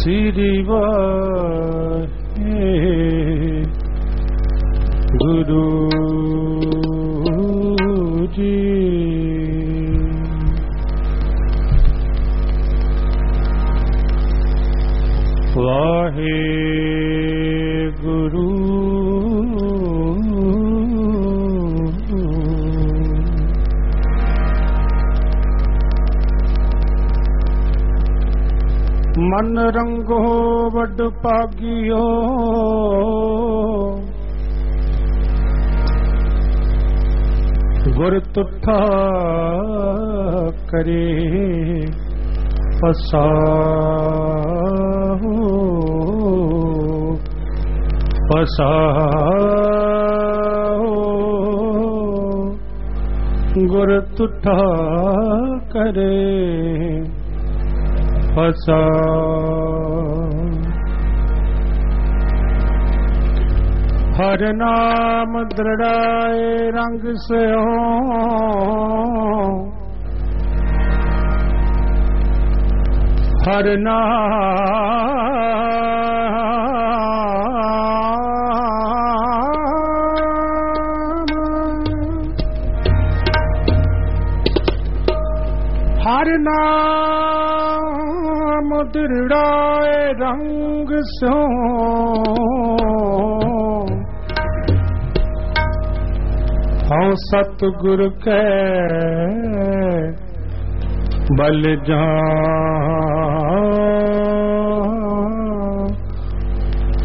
ਸ੍ਰੀ ਵੱਡ ਪਾਗਿਓ ਗੁਰ ਤੁਠਾ ਕਰੇ ਪਸਾਹੋ। ਪਸਾਹੋ। ਗੁਰ ਤੁਠਾ ਕਰੇ ਫਸਾ ਹਰ ਨਾਮ ਦ੍ਰਿੜਾਏ ਰੰਗ ਸਿਓ। ਹਰ ਨਾਮ। ਹਰ ਨਾਮ ਦ੍ਰਿੜਾਏ ਰੰਗ ਸਿਓ। ਹਉ ਸਤਿਗੁਰ ਕੈ ਬਲ ਜਾ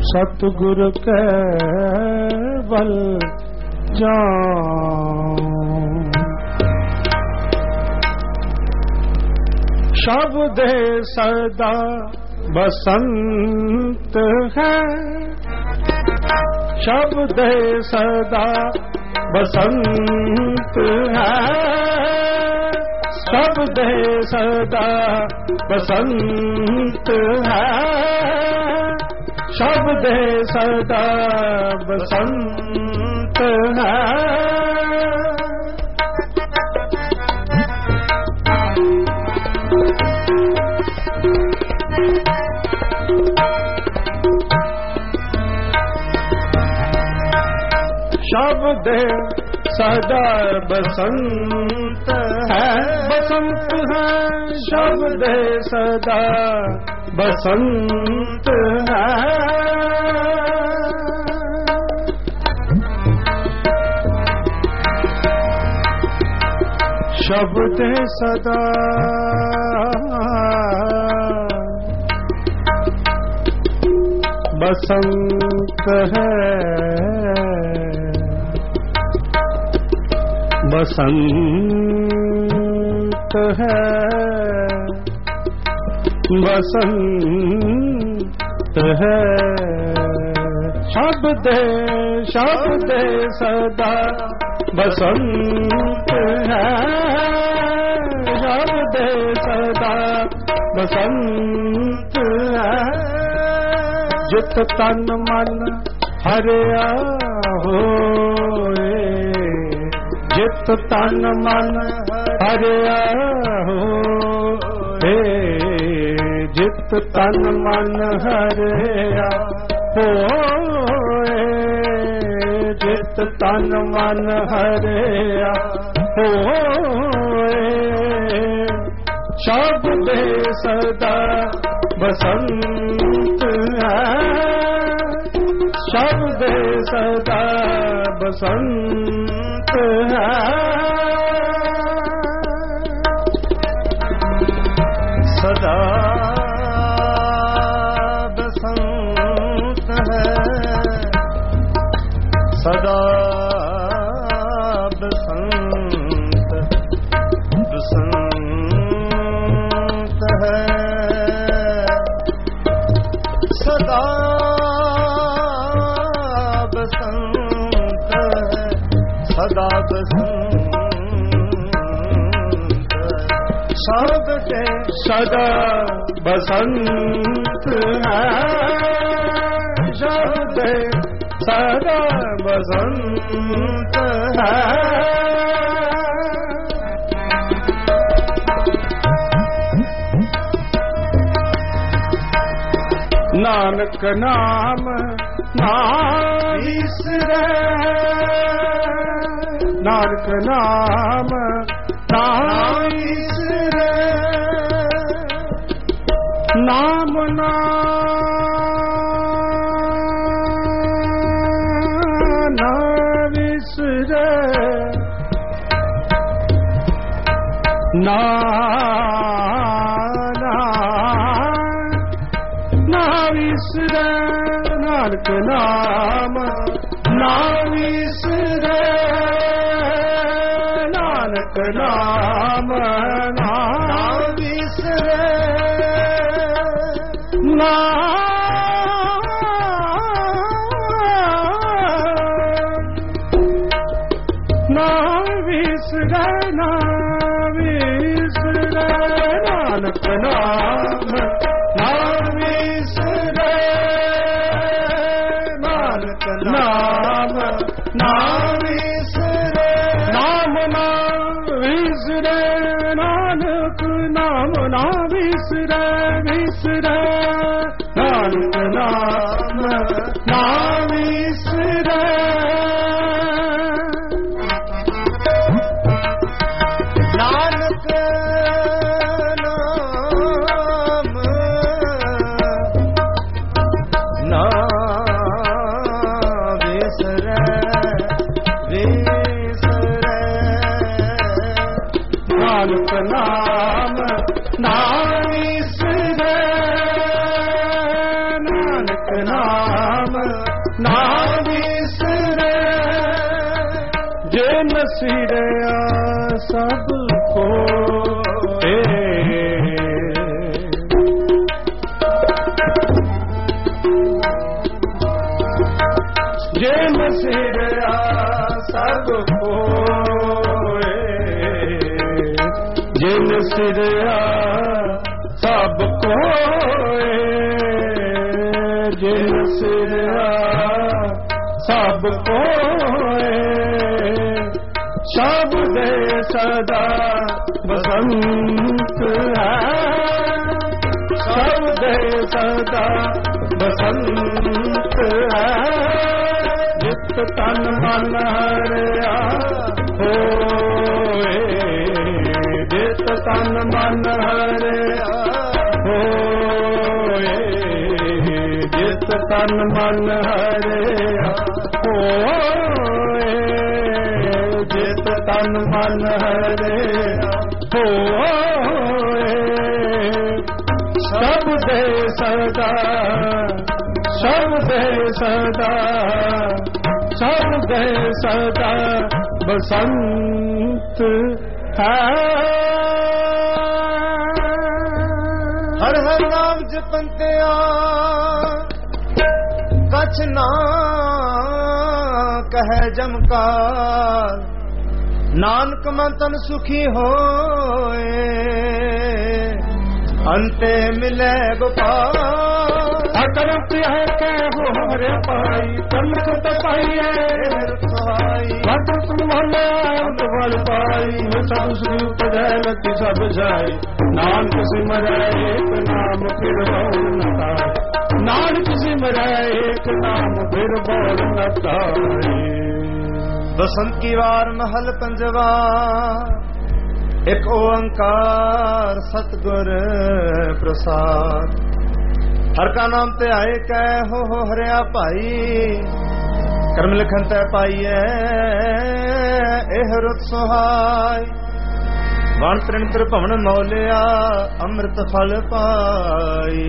ਸਤਿਗੁਰ ਕੈ ਬਲ ਜਾ ਸ਼ਬਦ ਸਦਾ ਬਸੰਤ ਹੈ। ਸ਼ਬਦ ਸਦਾ ਬਸੰਤ ਹੈ। ਸਭ ਦੇ ਸਦਾ ਬਸੰਤ ਹੈ। ਸ਼ਬਦ ਸਦਾ ਬਸੰਤ ਹੈ। ਸ਼ਬਦ ਸਦਾ ਬਸੰਤ ਹੈ। ਬਸੰਤ ਹੈ। ਸ਼ਬਦ ਸਦਾ ਬਸੰਤ ਹੈ। ਸ਼ਬਦ ਸਦਾ। ਬਸੰਤ ਹੈ। ਬਸੰਤ ਹੈ। ਬਸੰਤ ਹੈ। ਸ਼ਬਦ ਸ਼ਬਦ ਸਦਾ ਬਸੰਤ ਹੈ। ਸ਼ਬਦ ਸਦਾ ਬਸੰਤ ਹੈ। ਜਿਤ ਤਨ ਮਨ ਹਰਿਆ ਹੋ। ਜਿਤ ਤਨ ਮਨ ਹਰਿਆ ਹੋਏ। ਜਿਤ ਤਨ ਮਨ ਹਰਿਆ ਹੋਏ। ਜਿਤ ਤਨ ਮਨ ਹਰਿਆ ਹੋਏ। ਸ਼ਬਦ ਸਦਾ ਬਸੰਤ ਹੈ। ਸ਼ਬਦ ਸਦਾ ਬਸੰਤ ਹੈ। ਤੇ ਸਦਾ ਬਸੰਤ ਹੈ। ਸ਼ਬਦ ਸਦਾ ਬਸੰਤ ਹੈ। ਨਾਨਕ ਨਾਮ ਨਾ ਵਿਸਰੈ ਨਾਨਕ ਨਾਮ ਨਾ ਨਾ ਨਾਨਕ ਨਾਮ ਨਾ ਵਿਸਰੈ ਨਾਮ ਨਾ ਵਿਸਰੈ ਨਾਨਕ ਨਾਮ ਨਾ ਵਿਸਰੈ ਸਿਰਿਆ ਸਭ ਕੋਏ ਜਿਨ ਸਿਰਿਆ ਸਭ ਕੋਏ ਸਭ ਦੇ ਸਦਾ ਬਸੰਤ ਹੈ। ਸਭ ਦੇ ਸਦਾ ਬਸੰਤ ਹੈ। ਜਿਤ ਤਨ ਮਨ ਹਰਿਆ ਹੋਏ। ਤਨ ਮਨ ਹਰਿਆ ਹੋਏ ਜਿਤ ਤਨ ਮਨ ਹਰਿਆ ਹੋਏ ਜਿਤ ਤਨ ਮਨ ਹਰਿਆ ਹੋਏ। ਸਭ ਦੇ ਸਦਾ, ਸਭ ਦੇ ਸਦਾ, ਸਭ ਦੇ ਸਦਾ ਬਸੰਤ ਹੈ। ਕਛ ਨਾ ਕਹੈ ਜਮਕਾਰ। ਨਾਨਕ ਮਨ ਤਨ ਸੁਖੀ ਹੋਏ ਅੰਤੇ ਮਿਲੇ ਗੋਪਾਲ। ਅਕਰ ਪਿਆਰ ਕੈ ਹੋ ਹਰਿ ਪਾਈ ਤਲਖ ਤਪਾਈਐ ਰਖਾਈ ਵਟ ਸੁਮਲੇ ਅੰਤ ਵਲ ਪਾਈ ਸਭ ਸੁਖ ਪਜੈ ਲਤੀ ਸਭ ਜਾਈ ਨਾਨਕ ਸਿਮਰੈ ਏਕ ਨਾਮ, ਫਿਰ ਬਉ ਨ ਤਾਈ ਨਾਨਕ ਸਿਮਰੈ ਏਕ ਨਾਮ, ਫਿਰ ਬਉ ਨ ਤਾਈ ਬਸੰਤ ਕੀ ਵਾਰ ਮਹਲ ਪੰਜਵਾ, ਇੱਕ ਓੰਕਾਰ ਸਤਗੁਰ ਪ੍ਰਸਾਦ। ਹਰ ਕਾ ਨਾਮ ਤੇ ਆਏ ਕੈ ਹੋ ਹੋ ਹਰਿਆ ਭਾਈ, ਕਰਮ ਲਿਖਨ ਤੈ ਪਾਈਐ ਇਹ ਰੁਤ ਸੁਹਾਈ। ਵਣ ਤ੍ਰਿਣ ਭਵਨ ਮੌਲਿਆ, ਅੰਮ੍ਰਿਤ ਫਲ ਪਾਈ।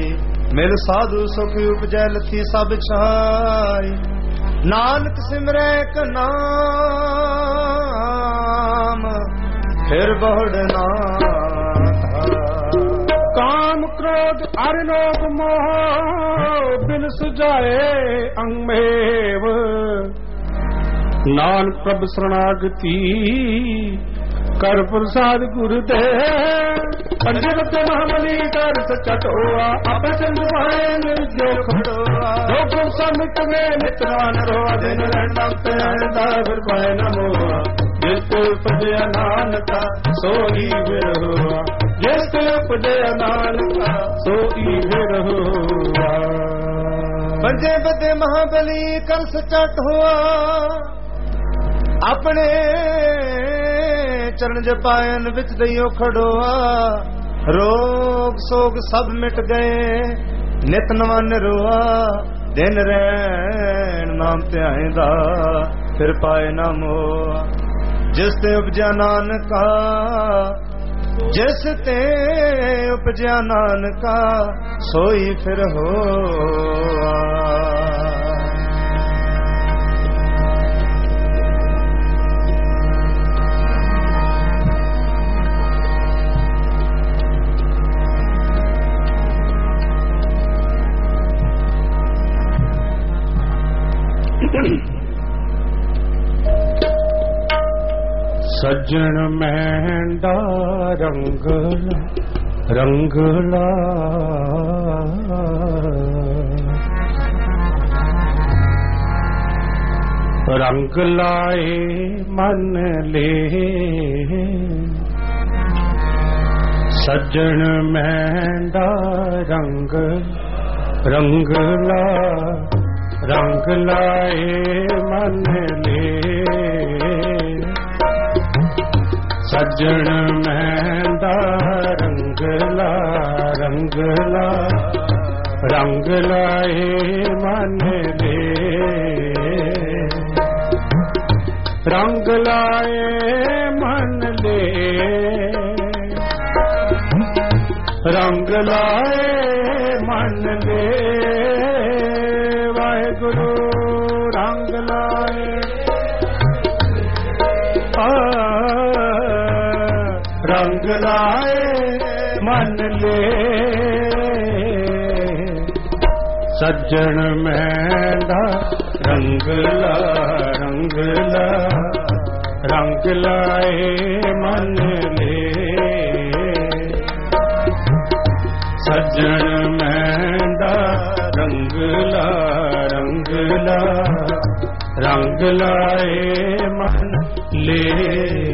ਮਿਲ ਸਾਧੂ ਸੁਖ ਉਪਜੈ ਲਥੀ ਸਭ ਛਾਈ। ਨਾਨਕ ਸਿਮਰੈ ਕ ਨਾਮ, ਫਿਰ ਬਹੁੜਨਾ ਕਾਮ ਕ੍ਰੋਧ ਅਰ ਲੋਭ ਮੋਹ, ਬਿਨ ਸੁਜਾਏ ਅੰਮੇਵ ਨਾਨਕ ਪ੍ਰਭ ਸਰਣਾਗਤੀ ਕਰ ਪ੍ਰਸਾਦ ਗੁਰ ਦੇ ਪੰਜਵਤ ਮਹਾਮਨੀ ਕਰ ਸਚਟੋਆ ਆਪੇ ਚੰਦ ਪਾਏ ਨਿਰਜੋ ਖੜੋਆ। ਲੋਕ ਸੰਮਿਤ ਮੇ ਨਿਤਰਾਨ ਰੋਆ ਦਿਨ ਰਹਿਣਾ ਤੇ ਆਇਦਾ ਫਿਰ ਪਾਏ ਨਮੋਆ ਜਿਸ ਤੇ ਉਪਜਿਆ ਨਾਨਕਾ ਸੋਈ ਵਿਰਹੁਆ ਜਿਸ ਤੇ ਉਪਜਿਆ ਨਾਨਕਾ ਸੋਈ ਵਿਰਹੁਆ ਬੰਜੇ ਬੱਦੇ ਮਹਾਬਲੀ ਕੰਸ ਚੱਟ ਹੋਆ ਆਪਣੇ ਚਰਨ ਜਪਾਇਨ ਵਿੱਚ ਦਈਓ ਖੜੋਆ। ਰੋਗ ਸੋਗ ਸਭ ਮਿਟ ਗਏ, ਨਿਤ ਨਵਾਂ ਨਿਰੋਆ। ਦਿਨ ਰਹਿਣ ਨਾਮ ਧਿਆਇਂਦਾ ਫਿਰ ਪਾਏ ਨਾ ਮੋਆ। ਜਿਸ ਤੇ ਉਪਜਿਆ ਨਾਨਕਾ, ਜਿਸ ਤੇ ਉਪਜਿਆ ਨਾਨਕਾ, ਸੋਈ ਫਿਰ ਹੋਆ। ਸੱਜਣ ਮਹਿੰਦਾ ਰੰਗਲਾ ਰੰਗਲਾ ਰੰਗ ਲਾਏ ਮਨ ਲੇ। ਸੱਜਣ ਮਹਿੰਦਾ ਰੰਗ ਰੰਗਲਾ ਰੰਗ ਲਾਏ ਮਨ ਲੈ ਸੱਜਣ ਮਹਿੰਦਾ ਰੰਗਲਾ ਰੰਗਲਾ ਰੰਗ ਲਾਏ ਮਨ ਦੇ ਰੰਗ ਲਾਏ ਮਨ ਦੇ ਰੰਗ ਲਾਏ ਮਨ ਦੇ ਵਾਹਿਗੁਰੂ ਰੰਗ ਲਾਏ। ਆ, ਰੰਗ ਲਾਏ, ਮਨ ਲੈ। ਸੱਜਣ ਮਹਿੰਦਾ, ਰੰਗ ਲਾ ਰੰਗ ਲਾ। ਰੰਗ ਲਾਏ, ਮਨ ਲੈ। ਸੱਜਣ ਮਹਿੰਦਾ, ਰੰਗ ਲਾ। ਰੰਗ ਲਾਏ ਮਨ ਲੈ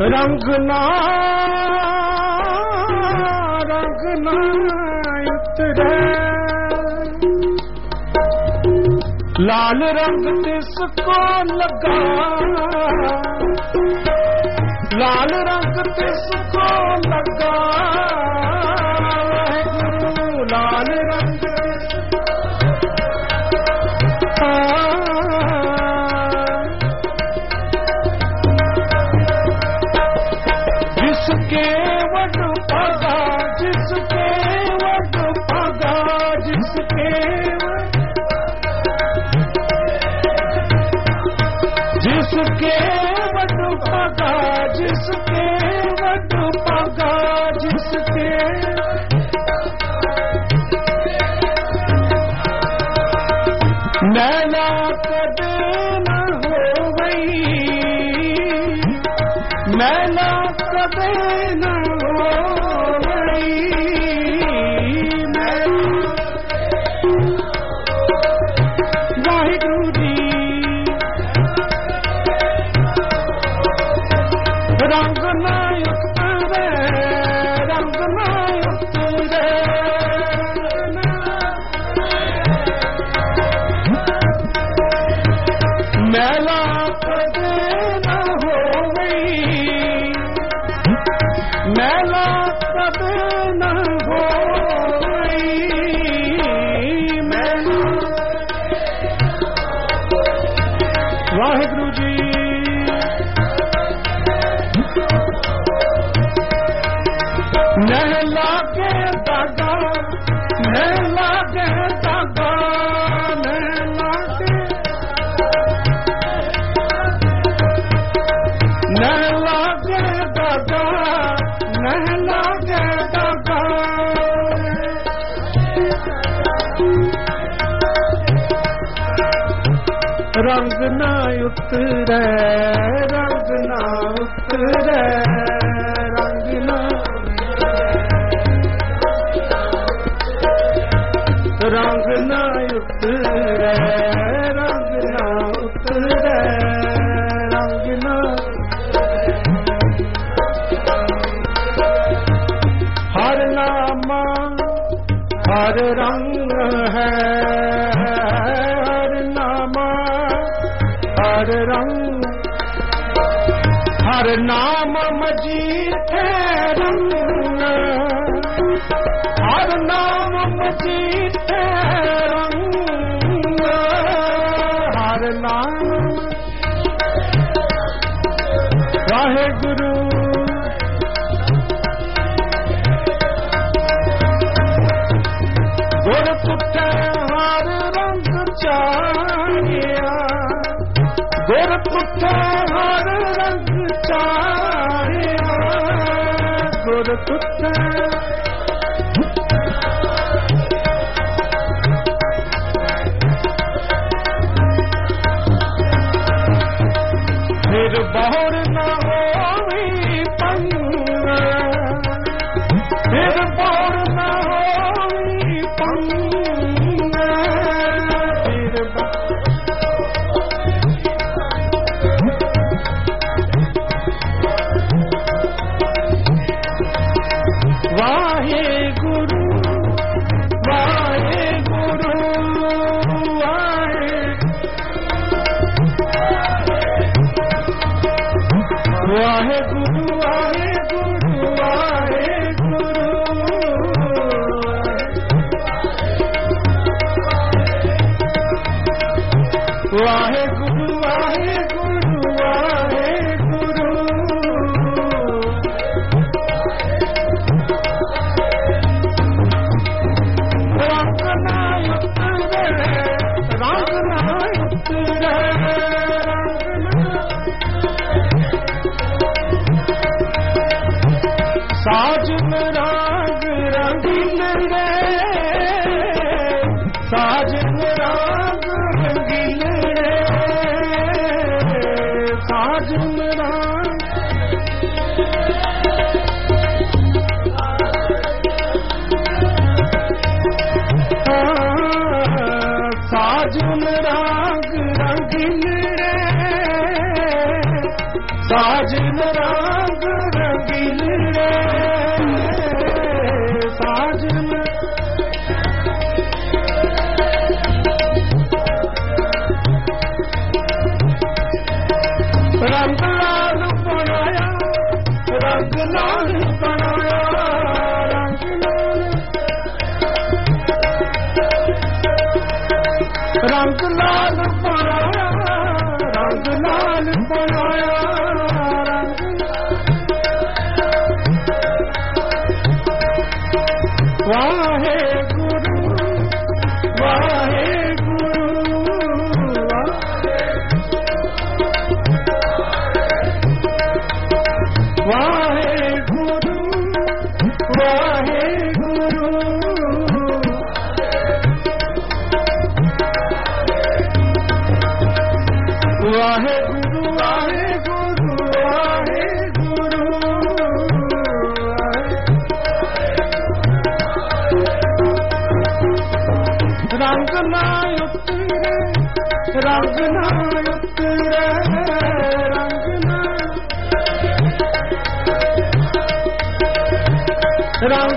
ਰੰਗ ਨਾ ਰੰਗ ਨਾ ਰੰਗ ਨਾ ਉਤਰੈ ਲਾਲ ਰੰਗ ਤਿਸ ਕੋ ਲਗਾ। ਲਾਲ ਉਤਰੈ ਰੰਗ ਨਾ ਉਤਰੈ ਰੰਗ ਨਾ ਰੰਗ ਨਾ ਉਤਰੈ। ಸುತ್ತ ਰੰਗ ਲਾਲ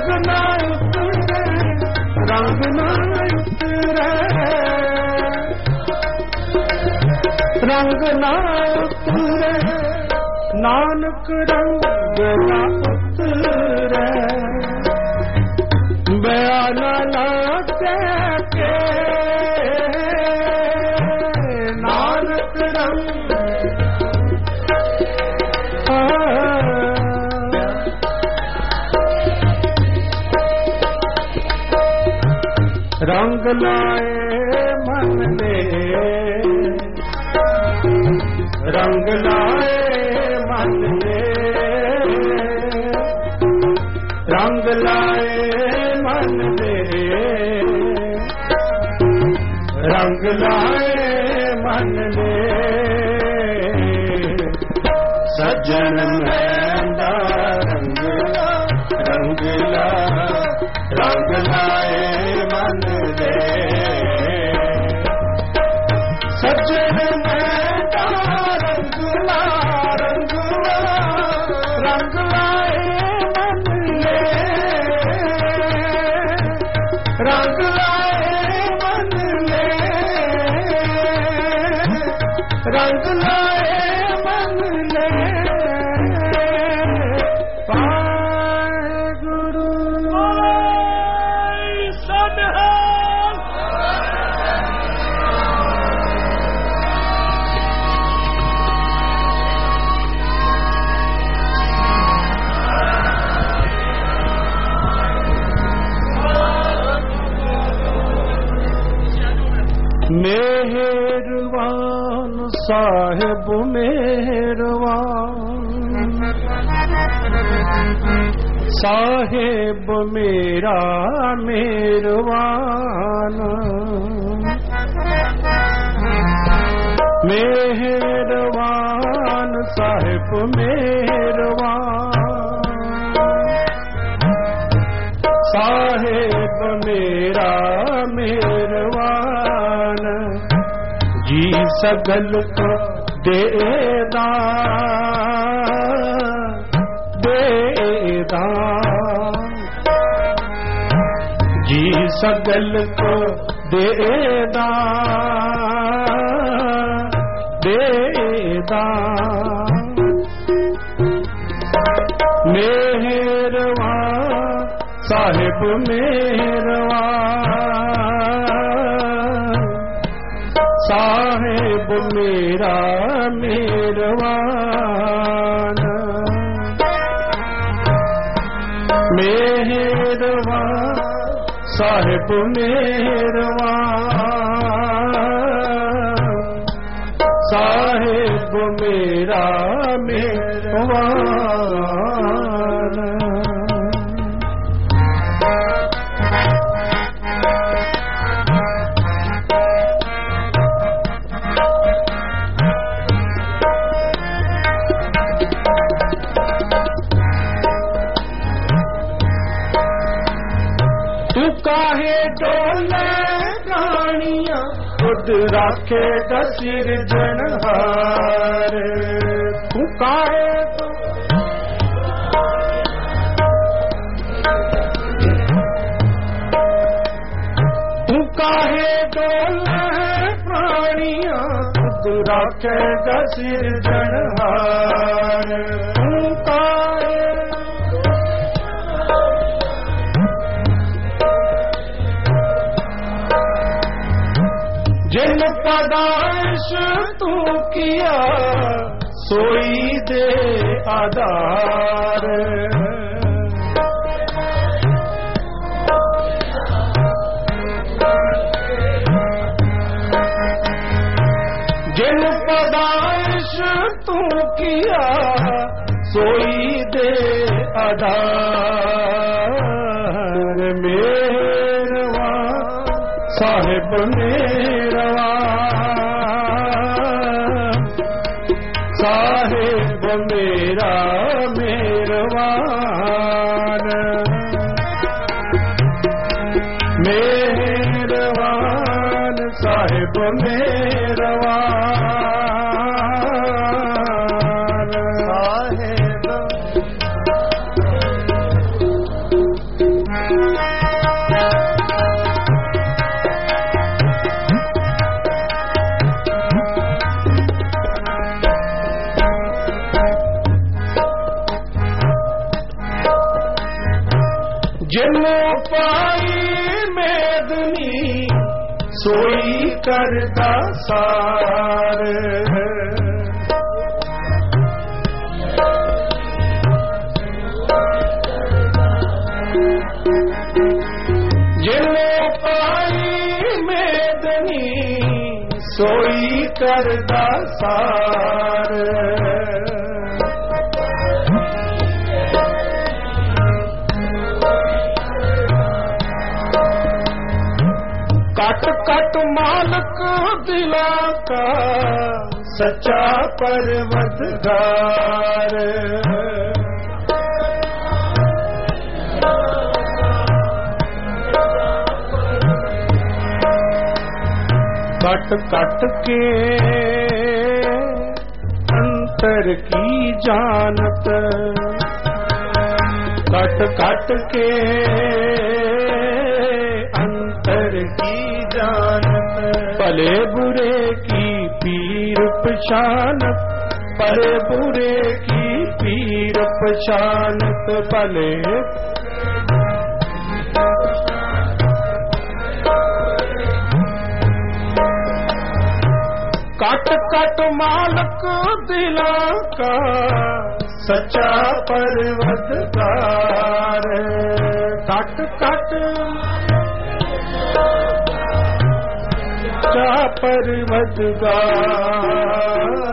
ਰੰਗ ਨਾ ਉਤਰੇ ਰੰਗ ਨਾ ਉਤਰੇ ਰੰਗ ਨਾ ਉਤਰੇ ਨਾਨਕ ਰੰਗ ਨਾ ਉਤਰੇ ਬਿਆਨ ਲਾ ਕੇ ਲਾਏ ਮਨ ਨੇ। ਰੰਗ ਲਾਏ ਮਨ ਨੇ। ਰੰਗ ਲਾਏ ਮਨ ਨੇ। ਰੰਗ ਲਾਏ ਮਨ ਨੇ। ਸਜਣ ਮੈਂਦਾ ਰੰਗ ਰੰਗ ਲਾ। ਰੰਗ ਲਾਏ ਮਨ ਦੇ ਸਾਹਿਬ ਮੇਰਾ ਮਿਹਰਵਾਨ ਮਿਹਰਵਾਨ ਸਾਹਿਬ ਮਿਹਰਵਾਨ ਸਾਹਿਬ ਮੇਰਾ ਮਿਹਰਵਾਨ ਜੀ ਸਗਲ ਕੋ ਦੇਦਾ। ਸਗਲ ਕੋ ਦੇਦਾ ਦੇਦਾ। ਮੇਹਰਵਾ ਸਾਹਿਬ ਮੇਹਰਵਾ। ਸਾਹਿਬ ਮੇਰਾ ਸਾਹਿਬ ਮੇਰਵਾ। ਰਾਖੇ ਦਸਿਰ ਜਨਹਾਰ। ਪੁਕਾਰੇ ਕਾਹੇ ਦੋਲੇ ਪ੍ਰਾਣੀਆਂ ਤੂੰ ਰਾਖੇ ਦਸਿਰ ਜਨਹਾਰ। ਤੂੰ ਕਾ ਕੀਆ ਸੋਈ ਦੇ ਆਧਾਰ। ਜਿਨ ਪਦਾਇਸ਼ ਤੂੰ ਕੀਆ ਸੋਈ ਦੇ ਆਧਾਰ। ਮੇਰਵਾ ਸਾਹਿਬ ਮੇਰਵਾ ਮੇਰਾ ਮਿਹਰਵਾਨ ਸਾਹਿਬ ਮੇਰੇ ਜਿਨੂੰ ਪਾਈ ਮੇਦਨੀ ਸੋਈ ਕਰਦਾ ਸਾਰ। ਜਿਨੂੰ ਪਾਈ ਮੇਦਨੀ ਸੋਈ ਕਰਦਾ ਸਾਰ। कट कट मालक दिला का सच्चा परवदगार कट कट के अंतर की जानत कट कट के अंतर की भयानक भले बुरे की पीर पशानक भले बुरे की पीर पशानक भले कट कट मालक दिला का सच्चा पर्वतकार कट कट ऊंचा पर्वत गा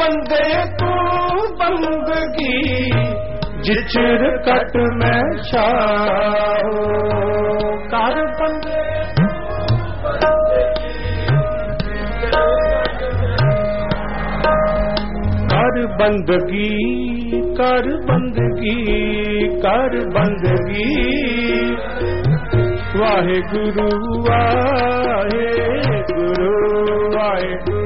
ਬੰਦੇ ਤੂੰ ਬੰਦਗੀ ਜਿਚਰ ਕਟ ਮੈਂ ਛਾਉ। ਕਰ ਬੰਦੇ ਕਰ ਬੰਦਗੀ ਕਰ ਬੰਦਗੀ ਕਰ ਬੰਦਗੀ। ਵਾਹਿਗੁਰੂ ਵਾਹਿਗੁਰੂ ਵਾਹਿਗੁਰੂ ਵਾਹਿਗੁਰੂ।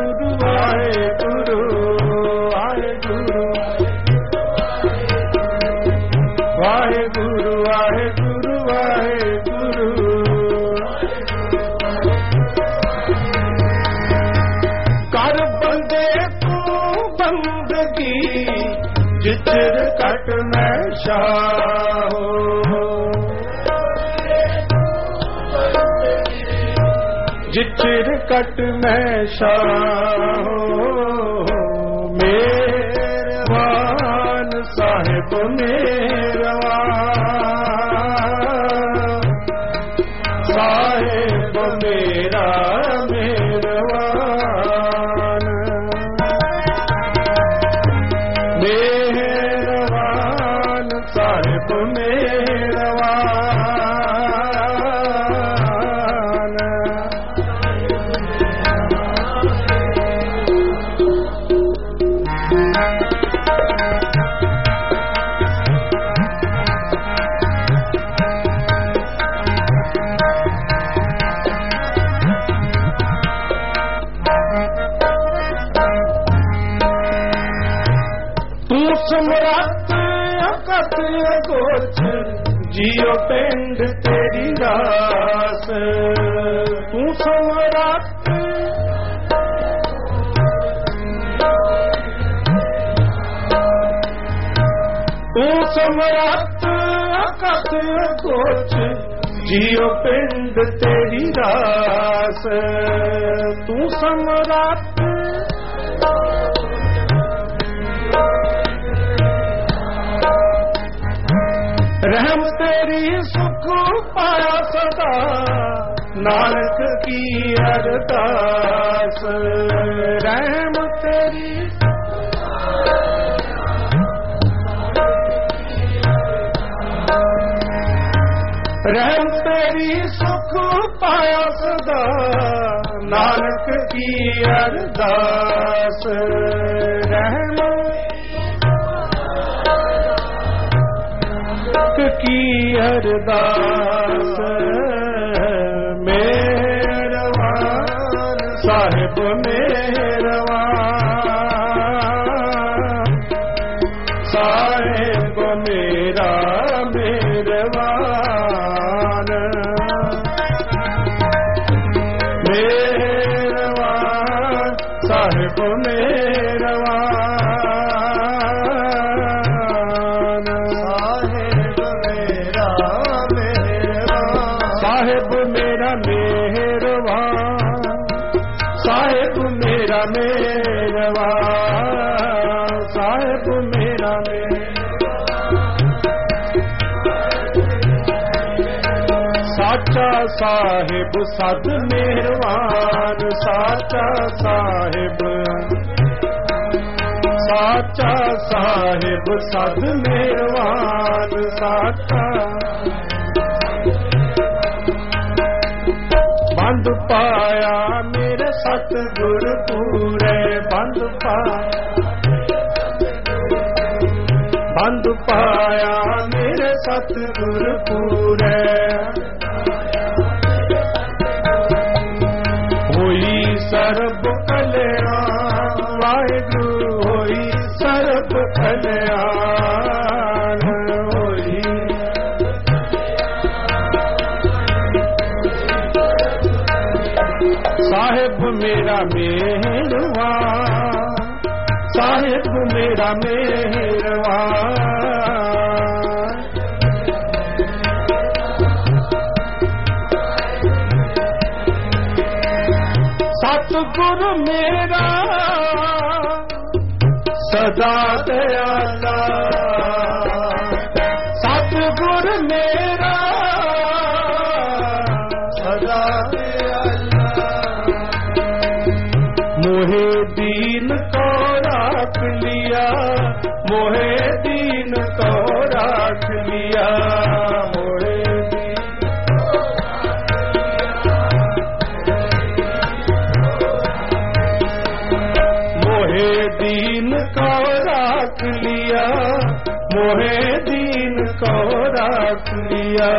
ਸ਼ਾਹੋ ਜਿਚਰ ਕਟ ਮੈਂ ਸ਼ਾਹੋ ਮੇਰਵਾਨ ਸਾਹਿਬ ਮੇਰਵਾਨ। ਪਿੰਡ ਤੇਰੀ ਰਾਸ ਤੂੰ ਸਮਰੱਥ। ਤੂੰ ਸਮਰੱਥ। ਅਕਤ ਅਗੋਚ ਜੀਉ ਪਿੰਡ ਤੇਰੀ ਰਾਸ ਤੂੰ ਸਮਰੱਥ। ਨਾਨਕ ਕੀ ਅਰਦਾਸ? ਰਹਿਮ ਤੇਰੀ। ਰਹਿਮ ਤੇਰੀ ਸੁਖ ਪਾਇਆ ਸਦਾ। ਨਾਨਕ ਕੀ ਅਰਦਾਸ? ਰਹਿਮ। ਨਾਨਕ ਕੀ ਅਰਦਾਸ? ਸਾਹਿਬ ਸਾਹਿਬ, ਸਦ ਮਿਹਰਬਾਨ ਸਾਚਾ ਸਾਹਿਬ। ਸਾਚਾ ਸਾਹਿਬ, ਸਦ ਮਿਹਰਬਾਨ ਸਾਚਾ। ਬੰਦ ਪਾਇਆ ਮੇਰੇ ਸਤਿਗੁਰ ਪੂਰੇ, ਬੰਦ ਪਾਇਆ। ਬੰਦ ਪਾਇਆ ਮੇਰੇ ਸਤਿਗੁਰ ਪੂਰੇ। ਸਾਹਿਬ ਮੇਰਾ ਮਿਹਰਵਾਨ ਸਾਹਿਬ ਮੇਰਾ ਮਿਹਰਵਾਨ ਸਤਿਗੁਰ ਮੇਰਾ ਸਦਾ ਦਇਆਲਾ ਸਤਿਗੁਰ ਮੇਰਾ, ਸਦਾ ਮੋਹੇ ਦੀਨ ਕੋ ਰਾਖ ਲਿਆ, ਮੋਹੇ ਦੀਨ ਕੋ ਰੱਖ ਲਿਆ। मोहे दीन को राख लिया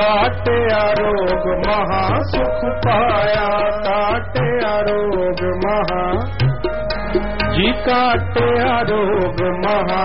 काटे आरोग महा सुख पाया काटे आरोग महा जी काटे आरोग महा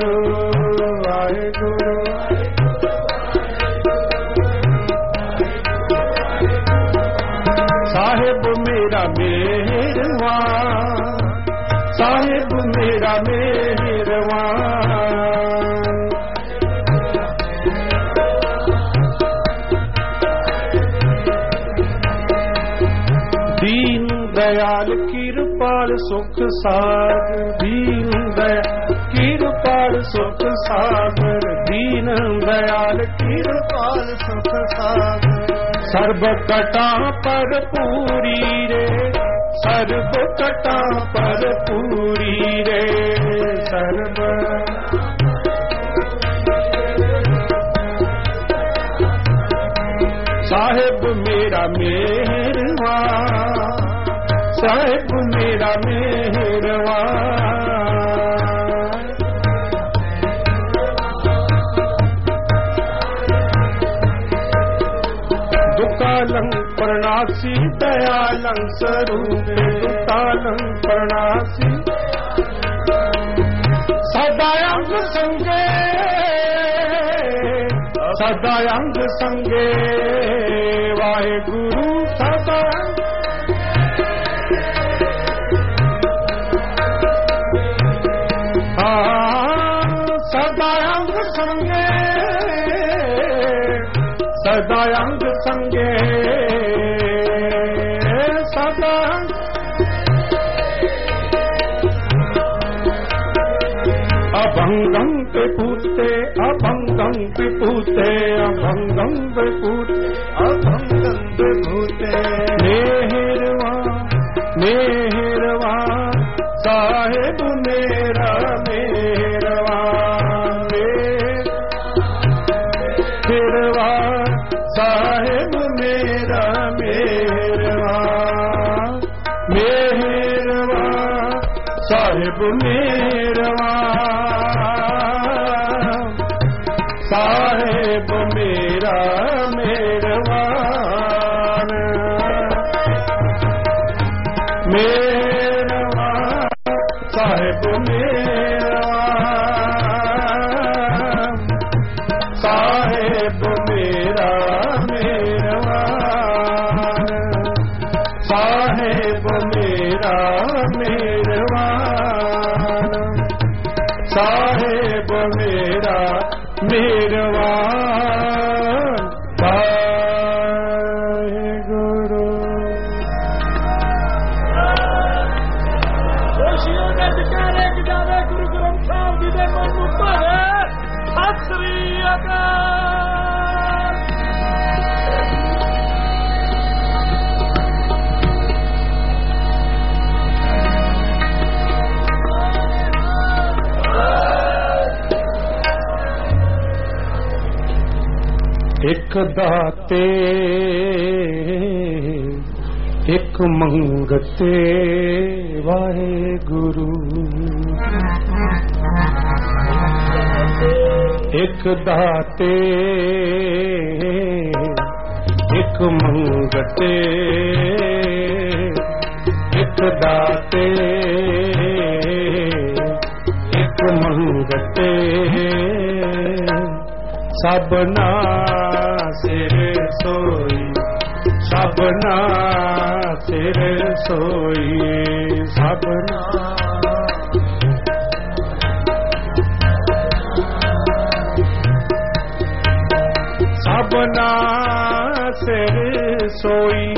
ਸੁਖ ਦੀਨ ਦਇਆਲ ਕਿਰਪਾਲ ਸੁਖ ਸਾਗਰ ਦੀਨ ਦਇਆਲ ਕਿਰਪਾਲ ਸੁਖ ਸਾਗਰ। ਸਰਬ ਕਟਾ ਪਰ ਪੂਰੀ ਰੇ ਸਰਬ ਕਟਾ ਪਰ ਪੂਰੀ ਰੇ। ਸਰਬ ਸਾਹਿਬ ਮੇਰਾ ਮਿਹਰਵਾਨ ਸਾਹਿਬ प्रणासी दयालं स्वरूपे तालं प्रणासी सदा अंग संगे सदा अंग संगे वाहे गुरु सदा सदा अंग संगे सदा अंग संगे अभंगं विभूते अभंगं विभूते अभंगं विभूते अभंगं विभूते मेहरवा मेहरवा साहेब मेरा मेहरवा मेरवा साहेब मेरा मेहरवा मेहरवा साहेब मेरवा ب ਇੱਕ ਦਾਤੇ ਇੱਕ ਮੰਗਤੇ ਵਾਹਿਗੁਰੂ। ਇੱਕ ਦਾਤੇ ਇੱਕ ਮੰਗਤੇ ਇੱਕ ਦਾਤੇ ਇੱਕ ਮੰਗਤੇ। ਸਭਨਾ ਸਭਨਾ ਸਿਰ ਸੋਈ ਸਭਨਾ ਸਭਨਾ ਸਿਰ ਸੋਈ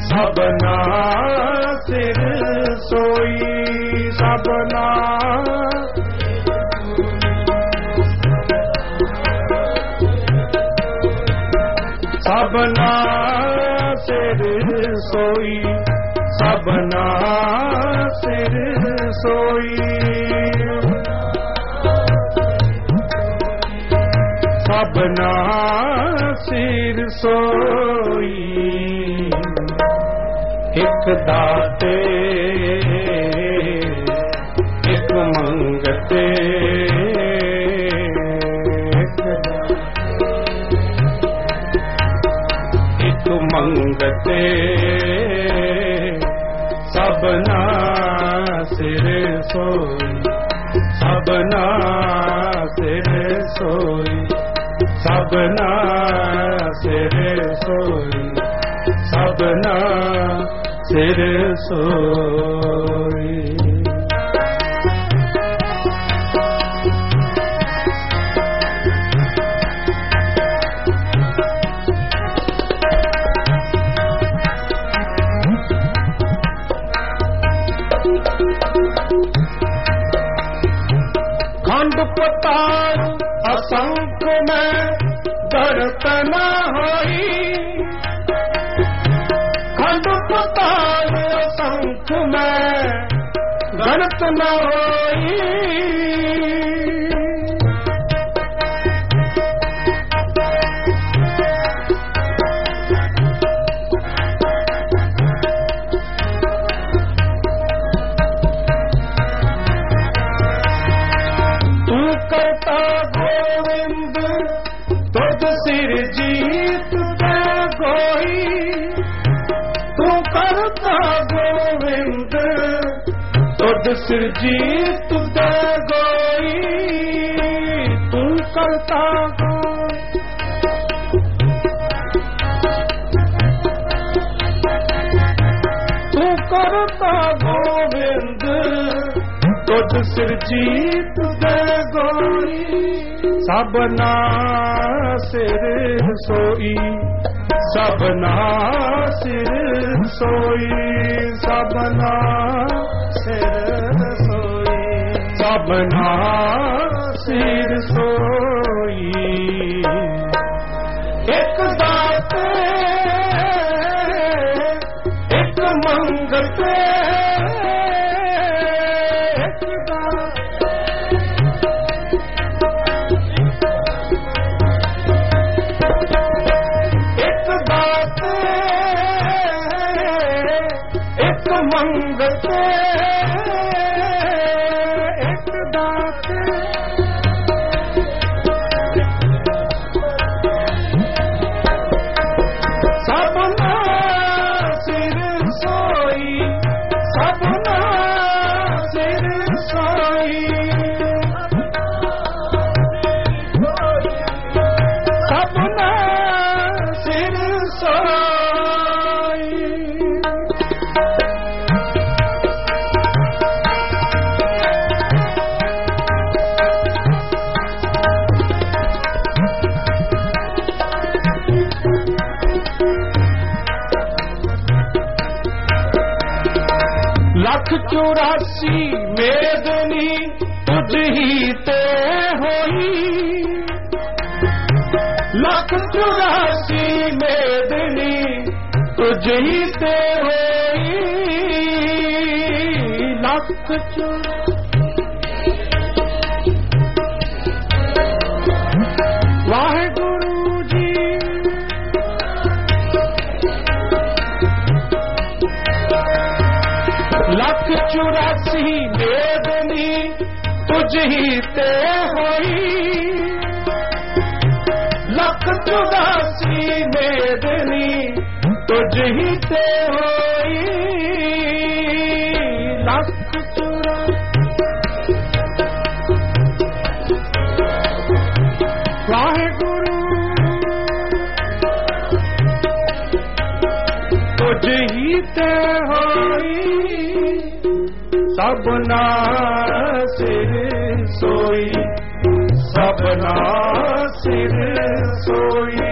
ਸਬਨਾ ਸੋਈ ਸਬਨਾ ਸਿਰ ਸੋਈ। ਸਬਨਾ ਸਿਰ ਸੋਈ। ਇੱਕ ਦਾਤੇ ਸਬਨਾ ਸਿਰ ਸੋਈ ਸਬਨਾ ਸਿਰ ਸੋਈ ਸਬਨਾ ਸਿਰ ਸੋਈ ਸਬਨਾ ਸਿਰ ਸੋਈ। ਹੋਈ। ਖੰਡ ਪੁਤਾਰ ਮੈਂ ਗਣਤ ਨਾ ਹੋਈ। ਸਿਰਜੀਤ ਦੇ ਗੋਈ, ਤੂੰ ਕਰਤਾ ਤੂੰ ਕਰਤਾ ਗੋਵਿੰਦ, ਤੁਧ ਸਿਰਜੀਤ ਦੇ ਗੋਈ। ਸਭਨਾ ਸਿਰ ਸੋਈ ਸਭਨਾ ਸਿਰ ਸੋਈ ਸਭਨਾ ਬਨਾ ਸਿਰ ਸੋਈ। ਇੱਕ ਦਾਤ ਇੱਕ ਮੰਗਤੇ ਇੱਕ ਇੱਕ ਦਾਤ ਇੱਕ ਮੰਗਤੇ ਲੱਖ ਚੁਰਾਸੀ ਮੇਦਨੀ ਤੁਝ ਹੀ ਤੇ ਹੋਈ ਲੱਖ ਚੁਰਾਸੀ ਵਾਹਿਗੁਰੂ ਜੀ ਲੱਖ ਚੁਰਾਸੀ ਮੇਦਨੀ ਤੁਝ ਹੀ ਲੱਖ ਚੁਰਾਸੀ ਮੇਦਨੀ ਤੁਝ ਹੀ ਤੇ ਹੋਈ ਲੱਖ ਚੁਰਾਸੀ ਵਾਹਿਗੁਰੂ ਤੁਝ ਹੀ ਤੇ ਹੋਈ ਸਭਨਾ ਸਿਰ ਸੋਈ।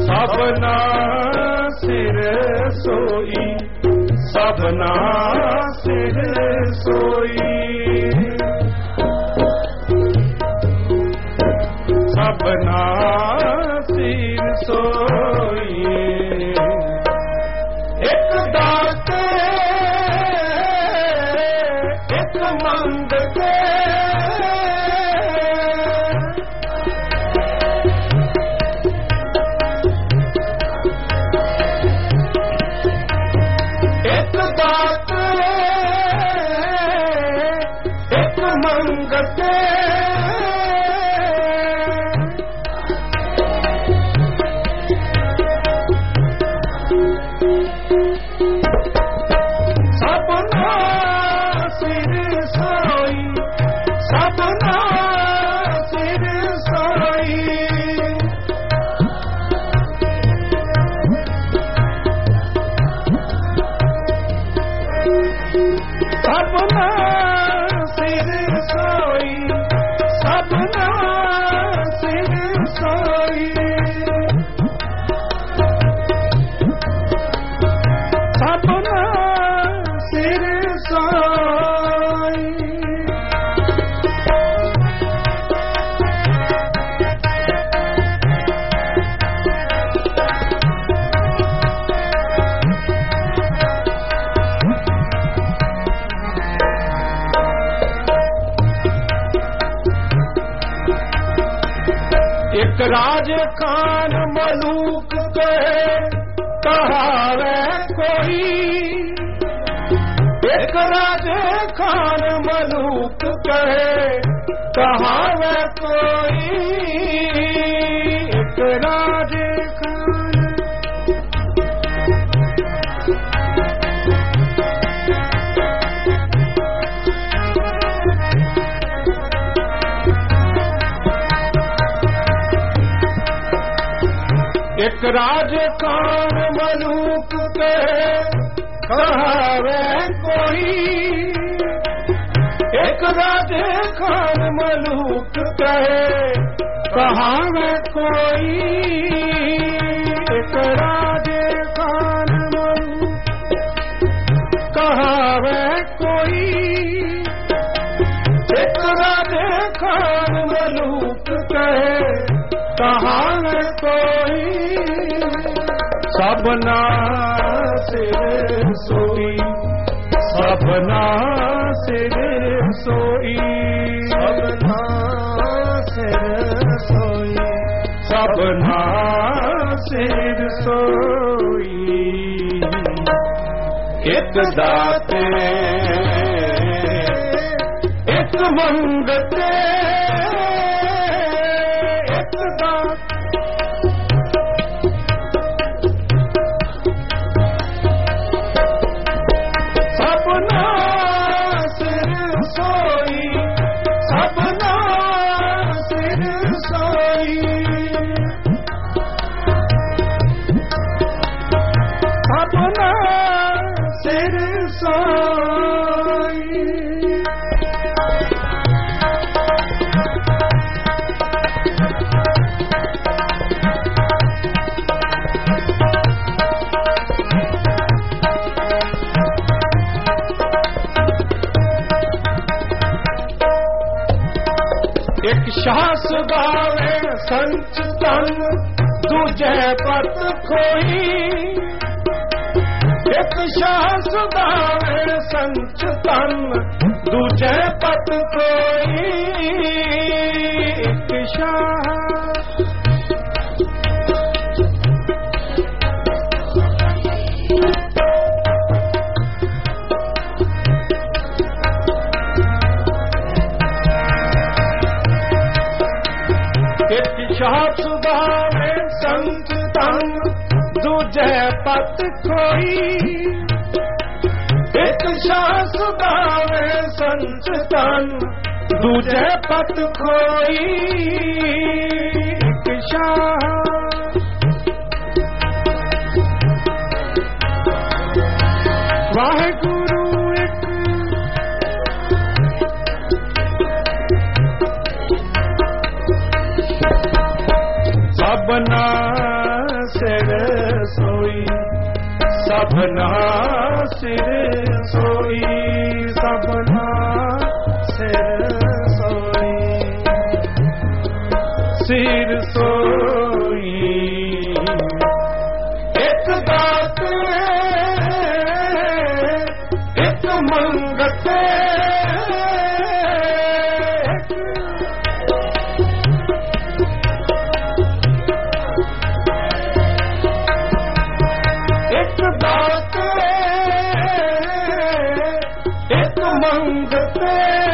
ਸਭਨਾ ਸਿਰ ਸੋਈ ਸਭਨਾ ਸਿਰ ਸੋਈ। ਖਾਨ ਮਲੂਕ ਕਹੇ ਕਹਾਵੇ ਕੋਈ ਇੱਕ ਰਾਜ ਖਾਨ? ਇੱਕ ਰਾਜ ਰਾਜ ਖਾਨ ਮਲੂਕ ਕਹੇ, ਕਹਾਵੇ ਕੋਈ? ਇੱਕ ਰਾਜ ਖਾਨ ਮਲੂਕ ਕਹਾਵੇ ਕੋਈ? ਇੱਕ ਰਾਜ ਖਾਨ ਮਲੂਕ ਕਹੇ, ਕਹਾਵੇ ਕੋਈ? ਸਭਨਾ ਸਿਰ ਸੋਈ, ਸਭਨਾ ਸਿਰ ਸੋਈ। ਸਭਨਾ ਸਭਨਾ ਸਿਰ ਸੋਈ ਇੱਕ ਦਾਤੇ ਇੱਕ ਮੰਗਤੇ ਸ਼ਾਹ ਸੰਤ ਸੰਚ ਤਨ ਦੂਜੇ ਪਤ ਖੋਈ। ਇੱਕ ਸ਼ਾਹ ਸੁਦਾਵੇ ਸੰਚ ਤਨ ਦੂਜੇ ਪਤ ਕੋਈ ਇੱਕ ਸ਼ਾਹ ਤਨ ਦੂਜੇ ਪਤ ਕੋਈ ਇੱਕ ਸ਼ਾਹ ਤੇ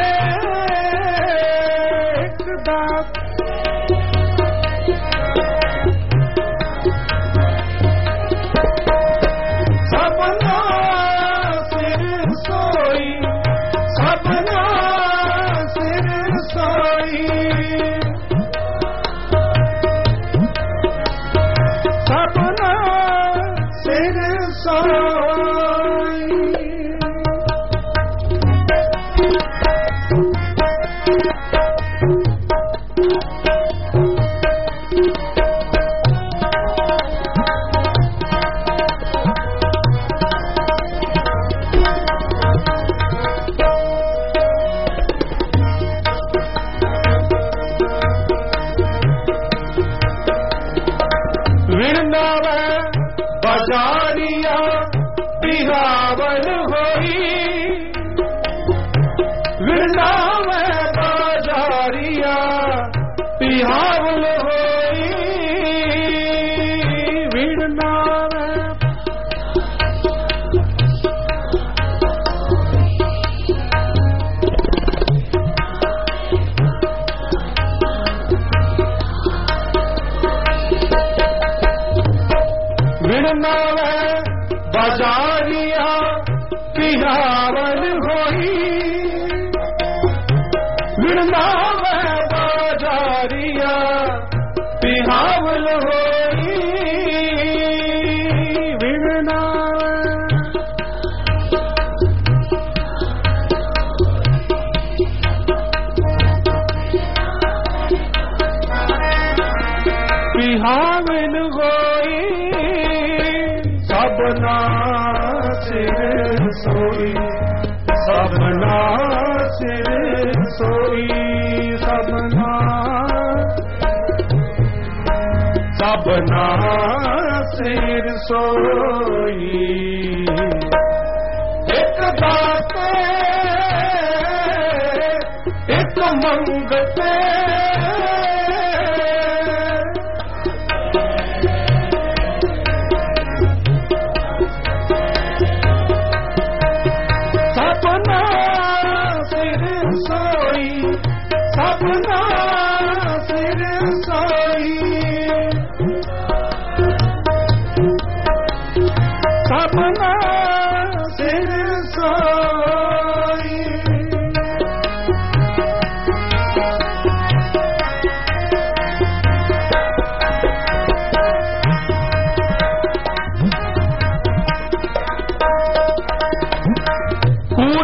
ਮੰਗਤੇ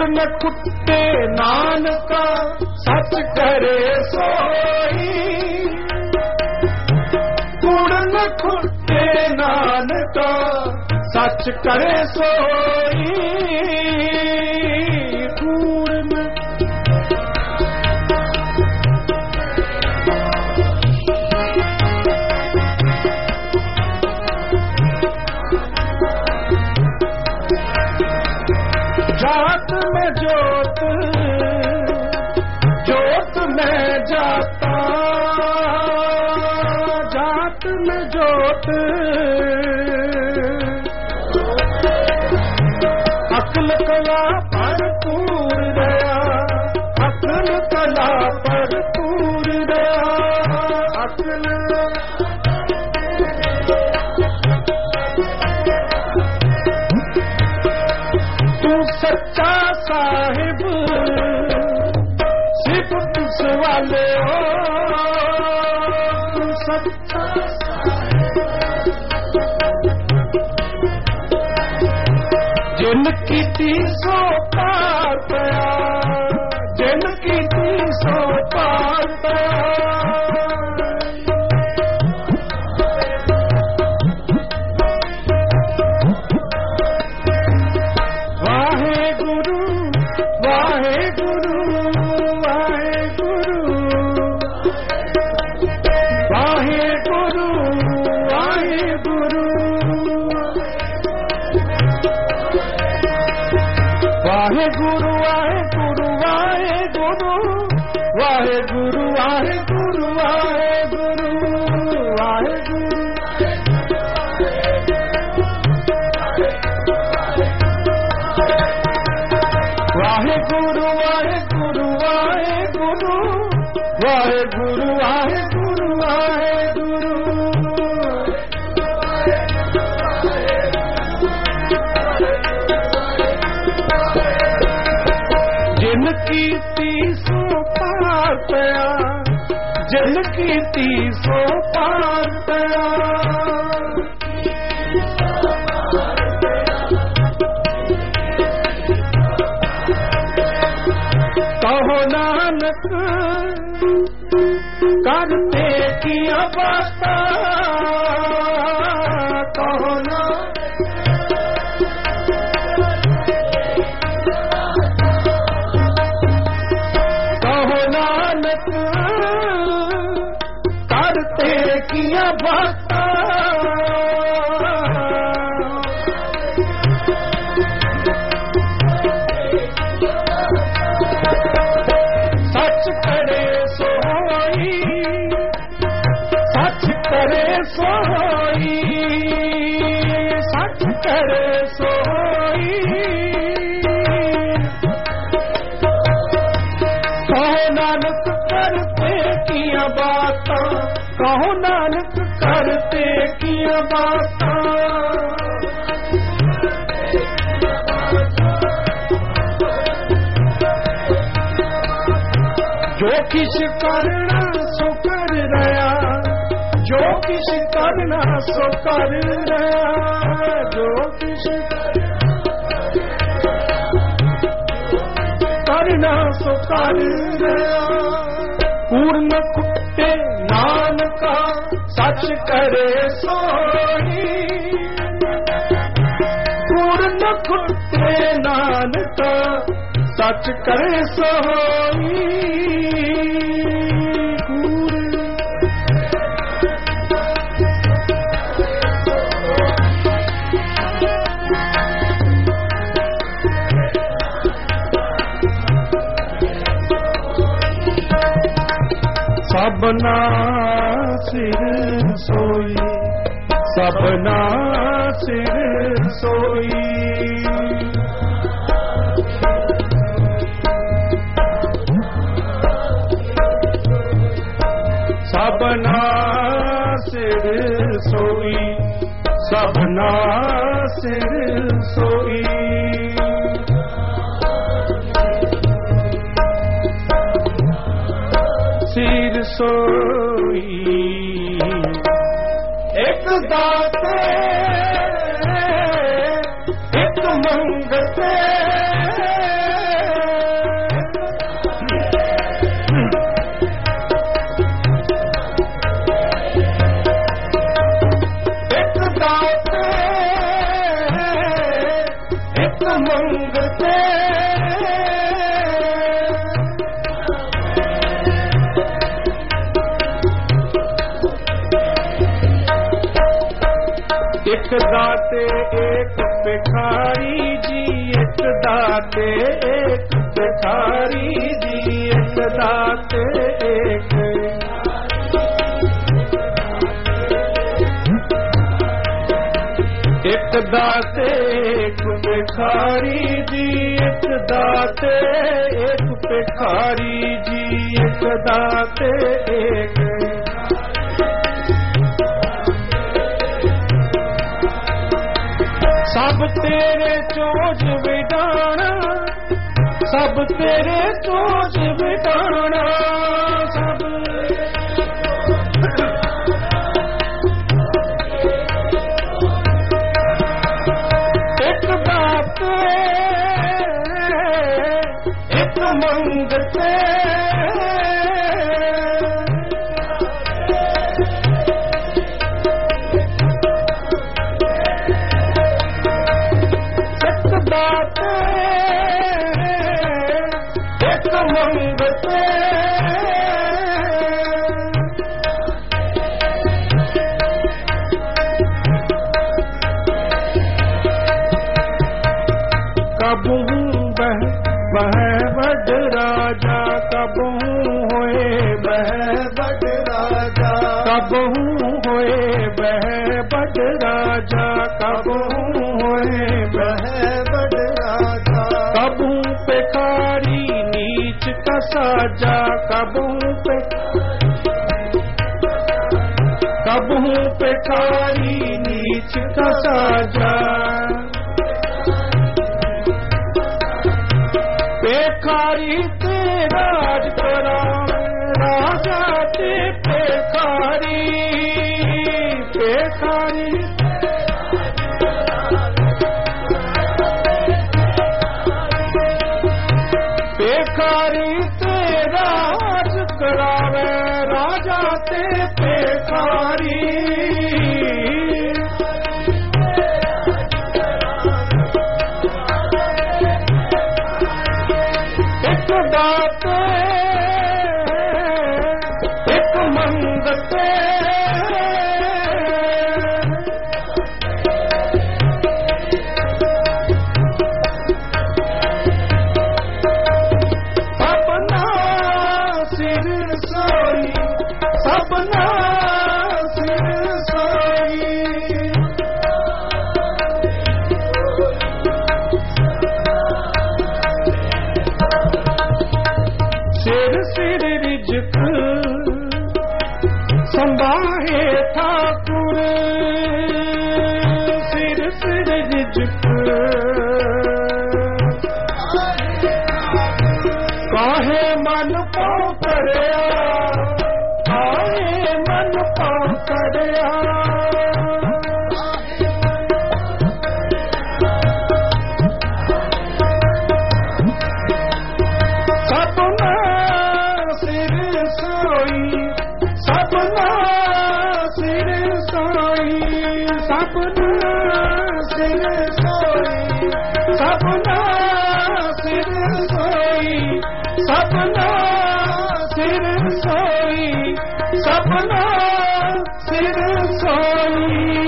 ਚਰਨ ਕੁੱਤੇ ਨਾਨਕਾ ਸੱਚ ਕਰੇ ਸੋਈ। ਚਰਨ ਕੁੱਤੇ ਨਾਨਕਾ ਸੱਚ ਕਰੇ ਸੋਈ। ਜਿਨ ਕੀਤੀ ਸੋ ਪਾਰ ਪਿਆ। the pasta करे सोई कहो नानक, करते किया बात। कहो नानक, करते किया बात। जो किस करना ਕਿਛ ਕਰਨਾ ਸੋ ਕਰ ਰਿਹਾ ਜੋ ਕਿਛ ਕਰਨਾ ਸੋ ਕਰ ਰਿਹਾ ਪੂਰਨ ਕੁੱਟੇ ਨਾਨਕਾ, ਸੱਚ ਕਰੇ ਸੋਈ ਪੂਰਨ ਕੁੱਟੇ ਨਾਨਕਾ, ਸੱਚ ਕਰੇ ਸੋਈ ਸਭਨਾ ਸਿਰ ਸੋਈ ਸਭਨਾ ਸਿਰ ਸੋਈ। ਸਭਨਾ ਸਿਰ ਸੋਈ ਸਭਨਾ ਸਿਰ ਸੋਈ। ਸੋਈ। ਇੱਕ ਦਾਤੇ ਇੱਕ ਮੰਗਤੇ। ਇੱਕ ਦਾਤੇ ਇੱਕ ਭਿਖਾਰੀ ਜੀ ਇੱਕ ਦਾਤੇ ਇੱਕ ਭਿਖਾਰੀ ਜੀ ਇੱਕ ਦਾਤੇ ਇੱਕ ਇੱਕ ਦਾਤੇ ਇੱਕ ਭਿਖਾਰੀ ਜੀ ਇੱਕ ਦਾਤੇ ਇੱਕ ਭਿਖਾਰੀ ਜੀ ਇੱਕ ਦਾਤੇ ਸਭ ਤੇਰੇ ਚੋਜ ਵਿਡਾਣਾ ਸਭ। ਇੱਕ ਬਾਤ ਇੱਕ ਮੰਗਤੇ ਕਬੂ ਹੋਏ ਬਹਿ ਬੜ ਰਾਜਾ ਕਬੂ ਪਖਾਰੀ ਨੀਚ ਕਸਾਜਾ ਕਬੂ ਕਬੂ ਪਖਾਰੀ ਨੀਚ ਕਸਾਜਾ sorry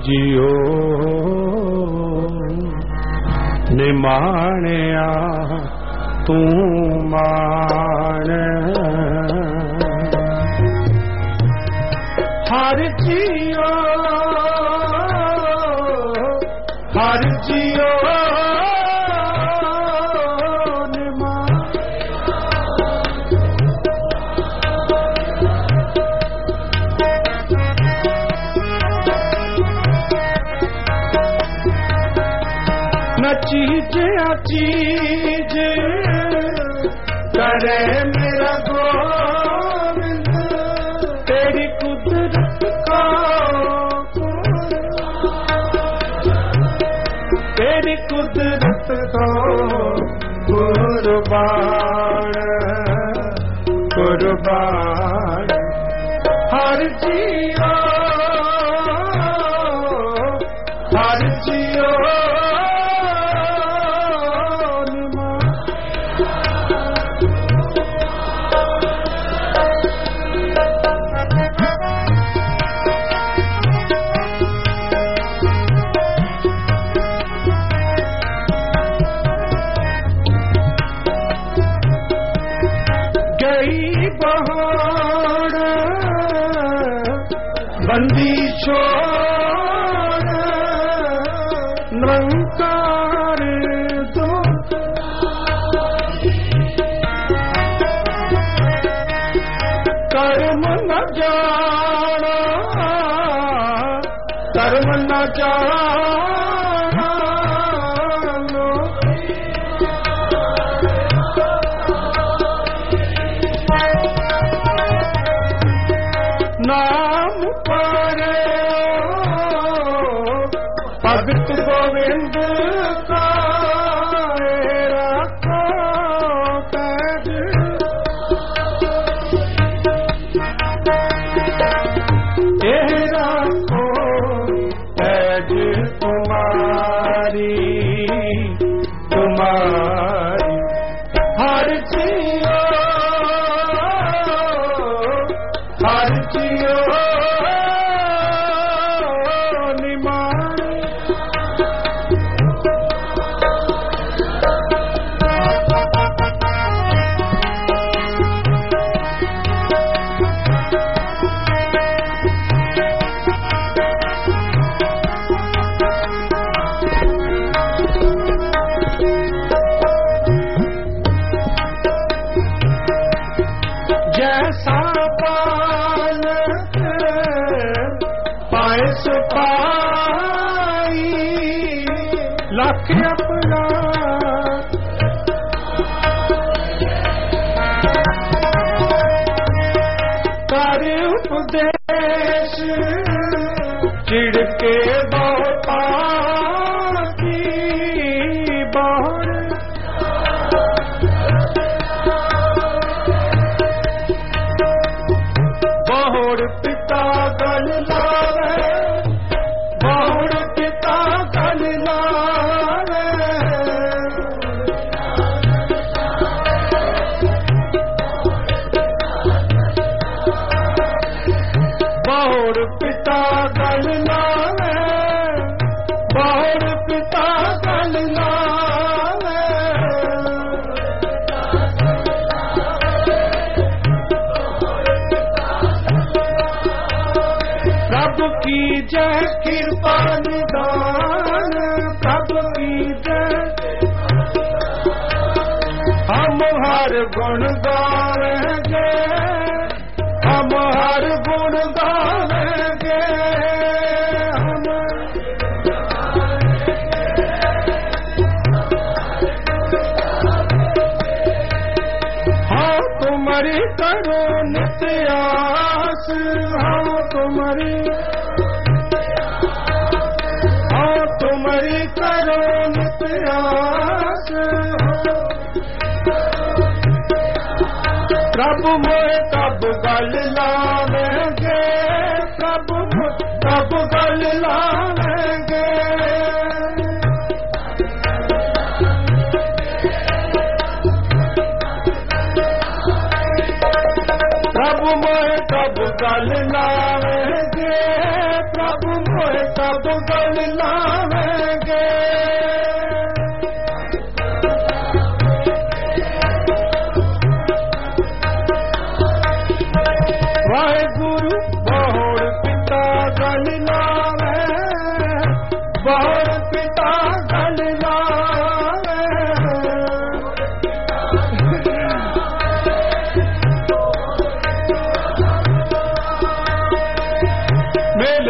ਜੀਓ। ਨਿਮਾਣਿਆ ਤੂੰ बाण हर जीवा चढ़ा Energy गुण गाएँगे हम हर गुण गाएँगे हम हाँ तुम्हारी करो नित्यास हम हाँ, तुम्हारी हाँ तुम्हारी करो नित्यास ਪ੍ਰਭ ਮੋਏ ਤਬ ਗੱਲ ਲਾਵੇਂਗੇ। ਪ੍ਰਭ ਮੋਏ ਤਬ ਗੱਲ ਲਾਵੇਂਗੇ।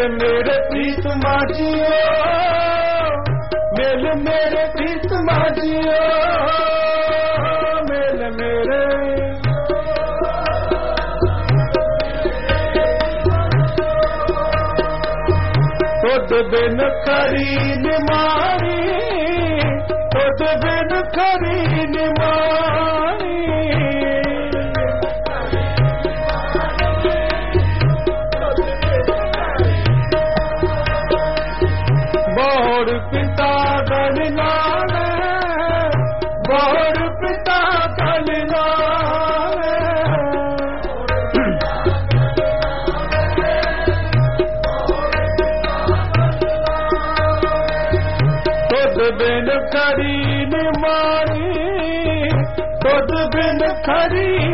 ਮਿਲ ਮੇਰੇ ਪ੍ਰੀਤਮਾ ਜੀਓ ਮਿਲ ਮੇਰੇ ਪ੍ਰੀਤਮਾ ਜੀਓ ਮਿਲ ਮੇਰੇ ਤੋਡੇ ਬਿਨ ਖਰੀ ਨਿਮਾਜ਼ हरी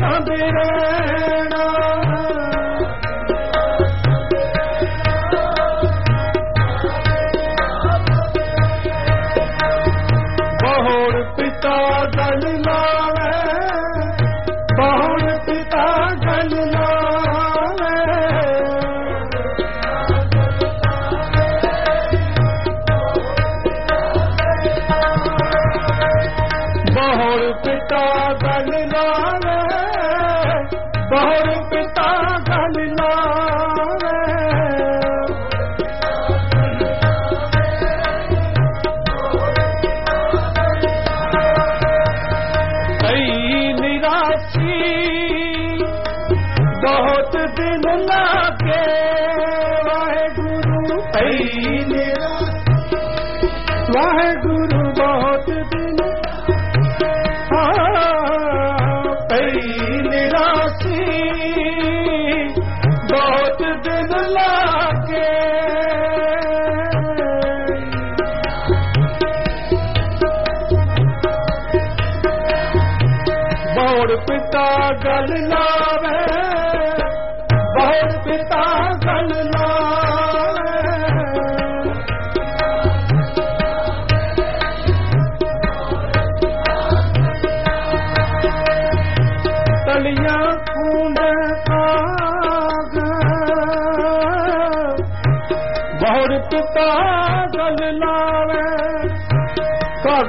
சந்திரே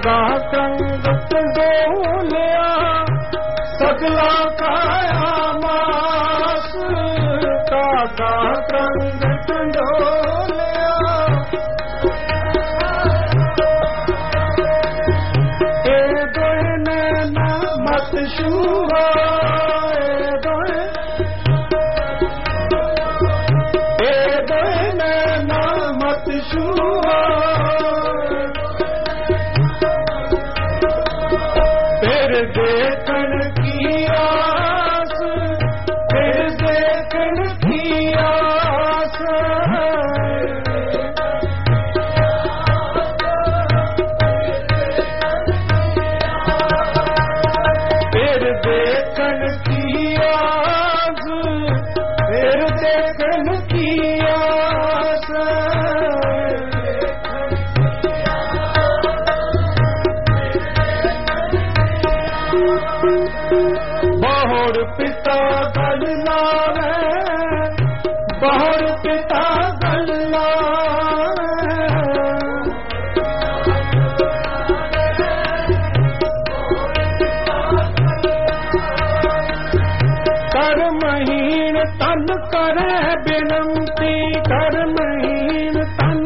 करण लतला का रंग ਕਰ ਮਹੀਨ ਤਨ ਕਰੈ ਬੇਨੰਤੀ, ਕਰ ਮਹੀਨ ਤਨ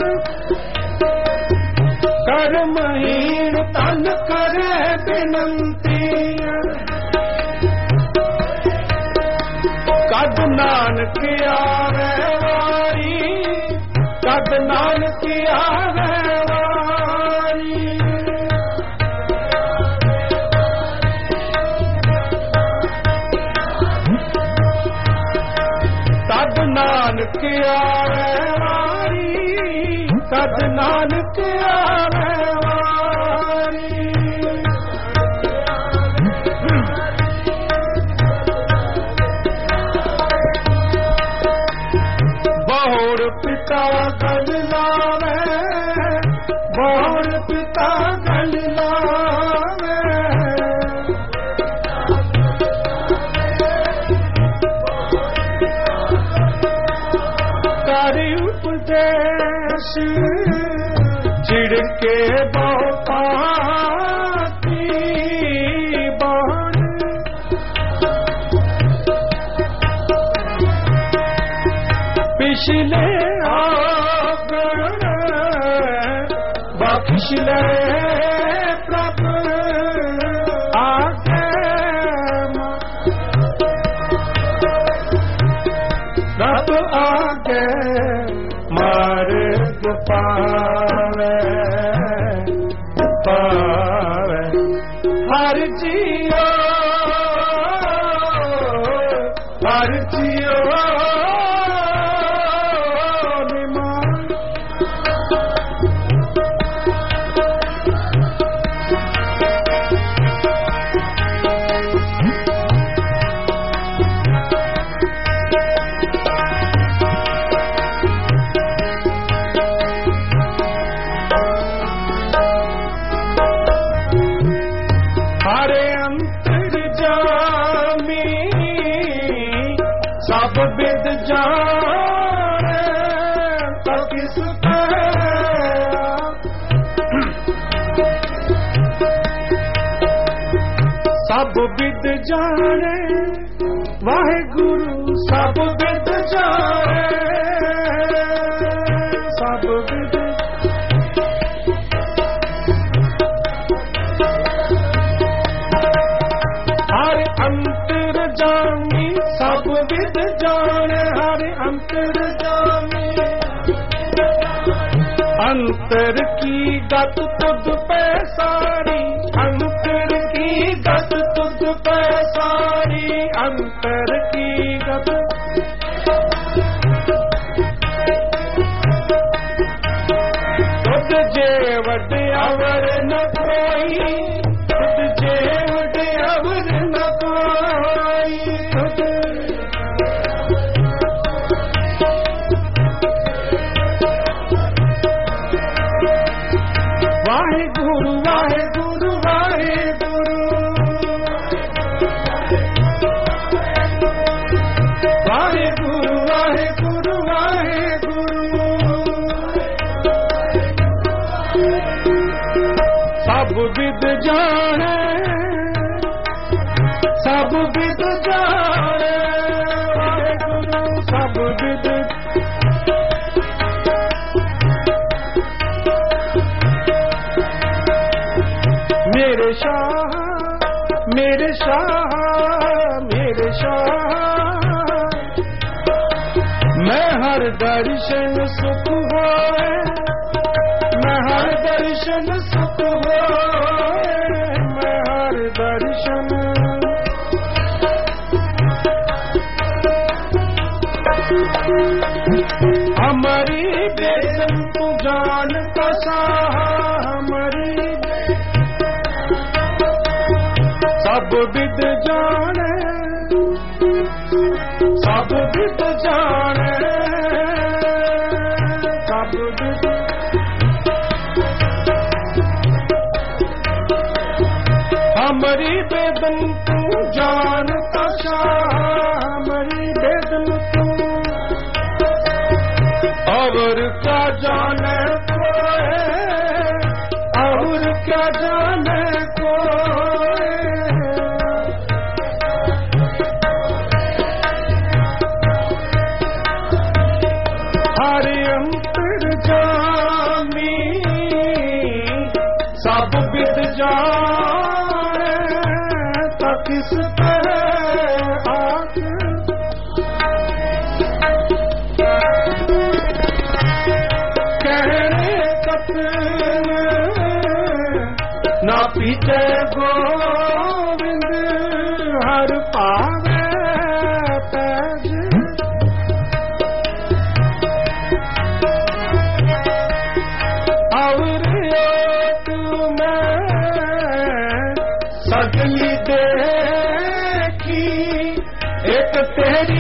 ਕਰ ਮਹੀਨ ਤਨ ਕਰੈ ਬੇਨੰਤੀ ਕਦ ਨਾਨਕ ਆਵੇ ਵਾਰੀ, ਕਦ ਨਾਨਕ ਆਵੇ ਨਾਨਕ ਆਵੇ ਵਾਰੀ। ਸਦ ਨਾਨਕ ਆਵੇ। Shilare ਬਿਦ ਜਾਣੇ, ਵਾਹਿਗੁਰੂ ਸਭ ਬਿਦ ਜਾਣੇ। ਹਰ ਅੰਤਰ ਜਾਣੀ ਸਭ ਬਿਦ ਜਾਣੇ, ਹਰ ਅੰਤਰ ਜਾਣੀ ਅੰਤਰ ਕੀ ਗਤ ਤੋਂ Thank you. ਸੁਖ ਹੋਏ ਮੈਂ ਹਰ ਤੂੰ ਜਾਣ ਕਸਾ ਹਮਾਰੀ ਸਭ ਵਿਦ ਜਾਣੇ ਸਭ ਵਿਦ ਜਾਣੇ। ਜੇ ਗੋਬਿੰਦ ਹਰ ਪਾਵੇ ਪੈਜ। ਅਵਰਿਓ ਤੂੰ ਇੱਕ ਤੇਰੀ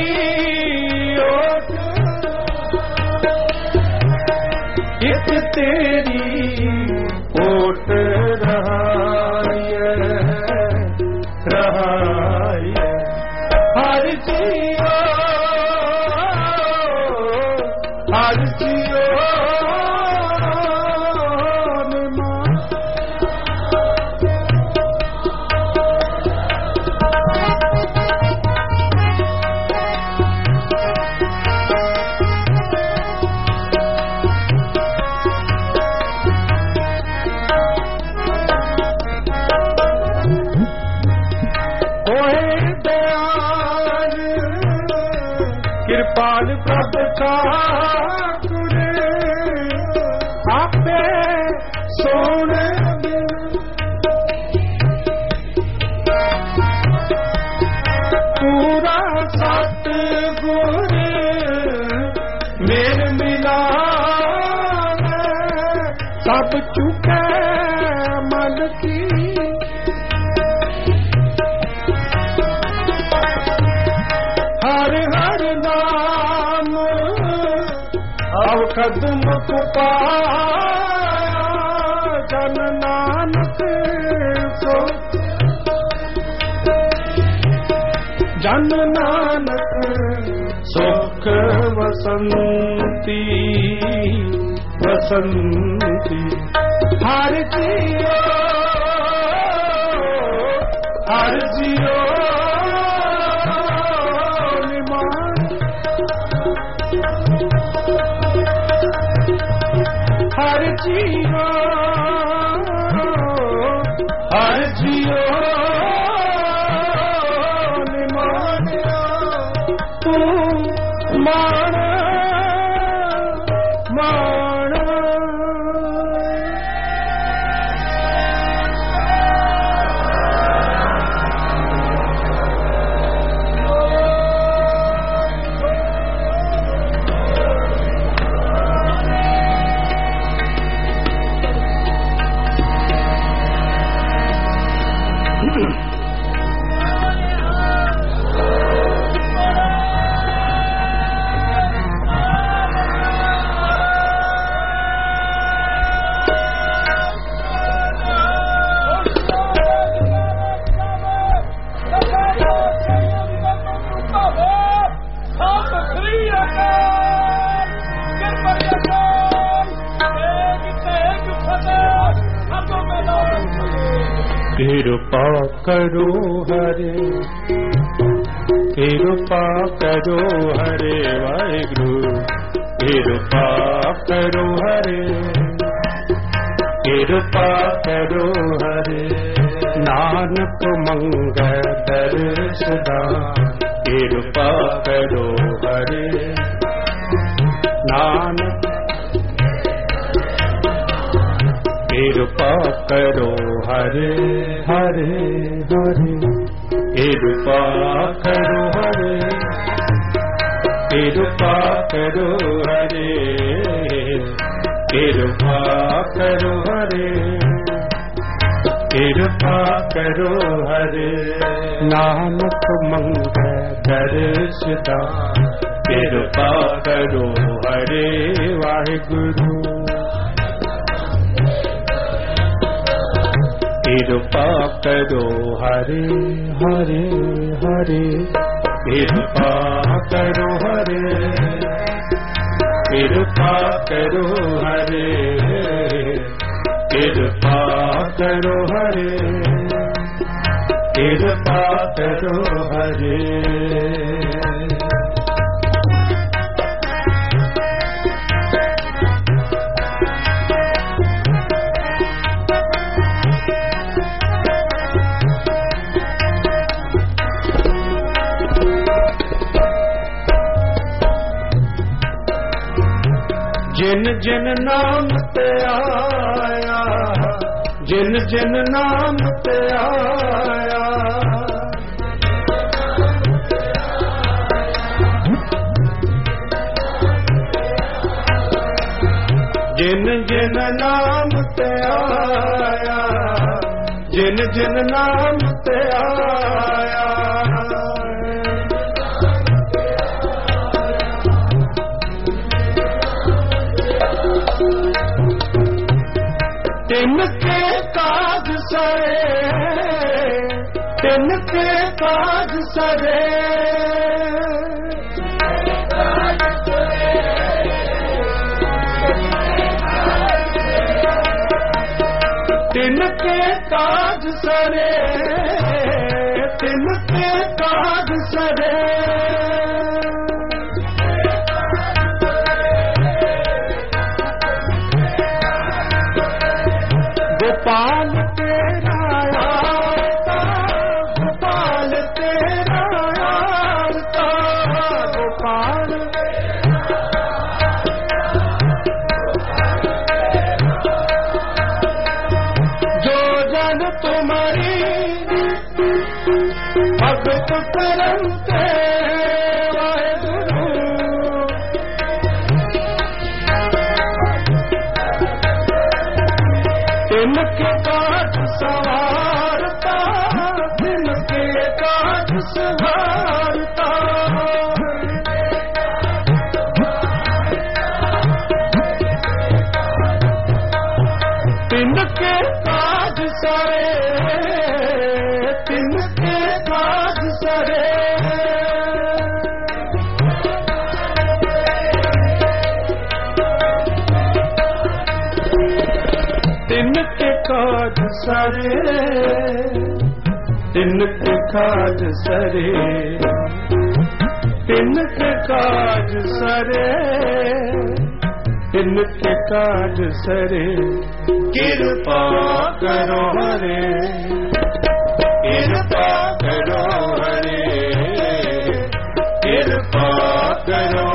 ਕਦਮ ਕੁਪਾਇਆ ਜਨ ਨਾਨਕ ਸੋ ਜਨ ਨਾਨਕ ਸੁਖ ਵਸੰਤੀ ਵਸੰਤੀ ਕਿਰਪਾ ਕਰੋ ਹਰੇ ਹਰੇ ਹਰੇ ਕਿਰਪਾ ਕਰੋ ਹਰੇ ਕਿਰਪਾ ਕਰੋ ਹਰੇ ਕਿਰਪਾ ਕਰੋ ਹਰੇ ਕਿਰਪਾ ਕਰੋ ਹਰੇ ਨਾਨਕ ਮੰਗੈ ਦਰਸਦਾ ਕਿਰਪਾ ਕਰੋ ਹਰੇ ਵਾਹਿਗੁਰੂ ਕਿਰਪਾ ਕਰੋ ਹਰੇ ਹਰੇ ਹਰੇ। ਕਿਰਪਾ ਕਰੋ ਹਰੇ। ਕਿਰਪਾ ਕਰੋ ਹਰੇ। ਕਿਰਪਾ ਕਰੋ ਹਰੇ। ਕਿਰਪਾ ਕਰੋ ਹਰੇ। ਜਿਨ ਨਾਮ ਤੇ ਆਇਆ, ਜਿਨ ਜਿਨ ਨਾਮ ਤੇ ਆਇਆ। ਜਿਨ ਜਿਨ ਨਾਮ ਤੇ ਆਇਆ, ਜਿਨ ਜਿਨ ਨਾਮ ਤੇ ਆਇਆ। तिनके काज सरे तिनके काज सरे तिनके काज सरे तिनके काज सरे तिनके काज सरे तिनके काज सरे तिनके काज सरे कृपा करो हरे कृपा करो हरे कृपा करो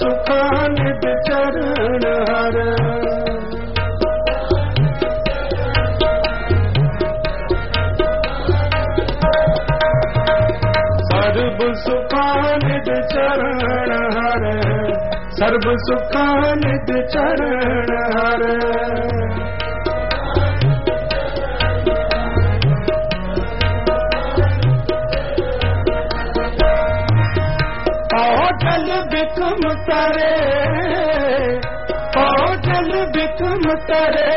ਸੁਖਾਨ ਵਿਚਰਨ ਹਰ। ਸਰਬ ਸੁਖਾਨ ਵਿਚਰਨ ਹਰ। ਸਰਬ ਸੁਖਾਨ ਵਿਚਰਨ ਹਰ। बिकम तरे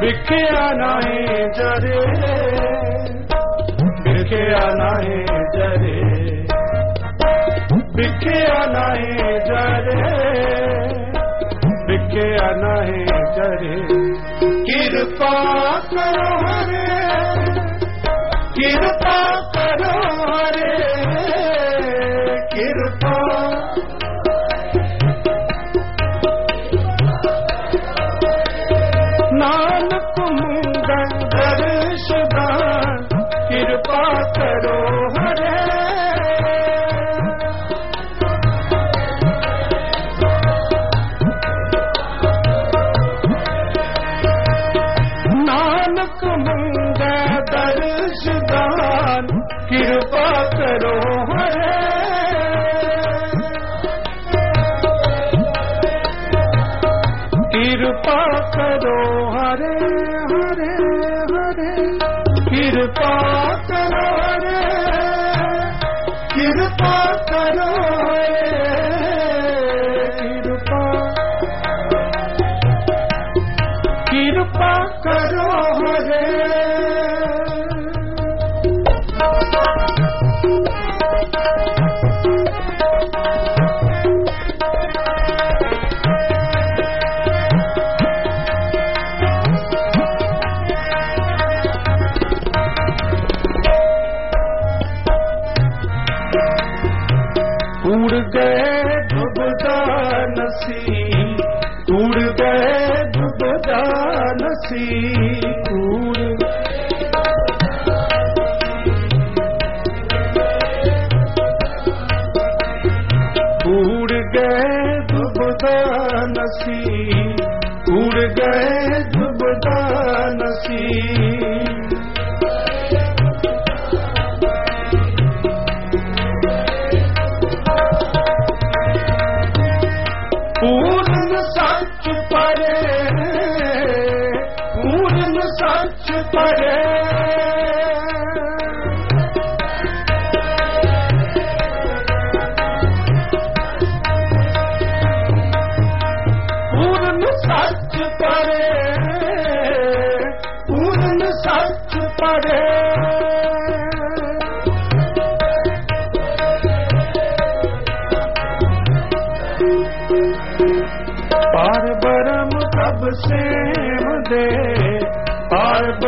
ਵਿਖਿਆ ਨਹੀਂ ਜਰੇ। ਵਿਖਿਆ ਨਹੀਂ ਕਿਰਪਾ ਕਰੋ ਹਰੇ। कृपा करो हरे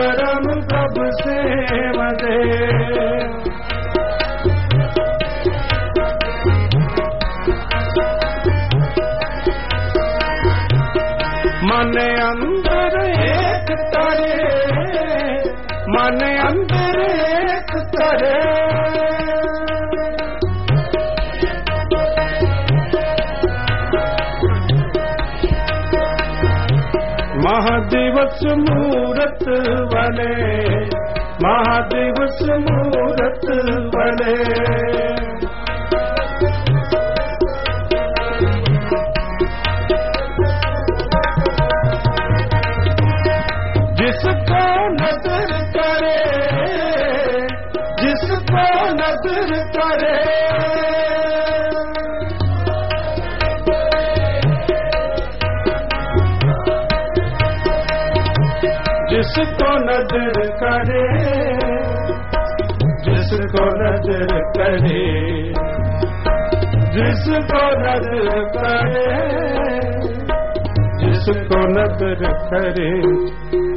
ਕਰਮ ਸਭ ਸੇਵਦੇ दिवस मूरत वने महादिवस मूरत वने जिसको नजर करे जिसको नजर करे जिसको नजर करे जिसको नजर करे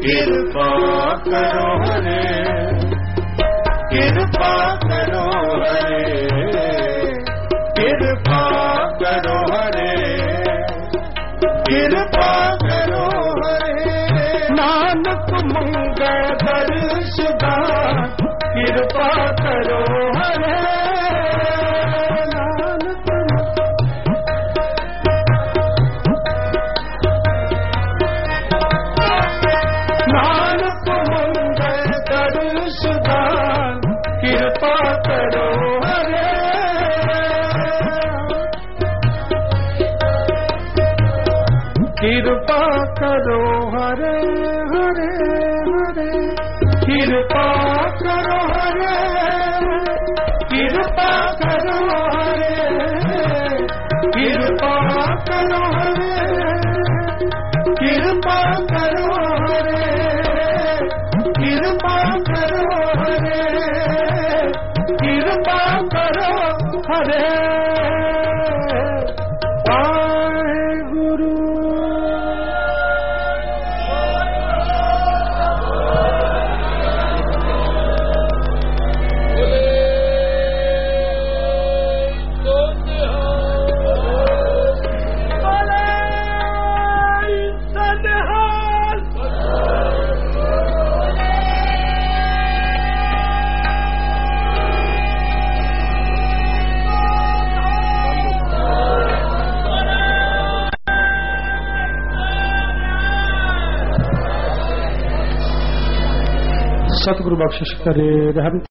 कृपा करो हरे कृपा करो हरे Father. ਸਤਿਗੁਰੂ ਬਖਸ਼ਿਸ਼ ਕਰੇ ਰਹਿਮ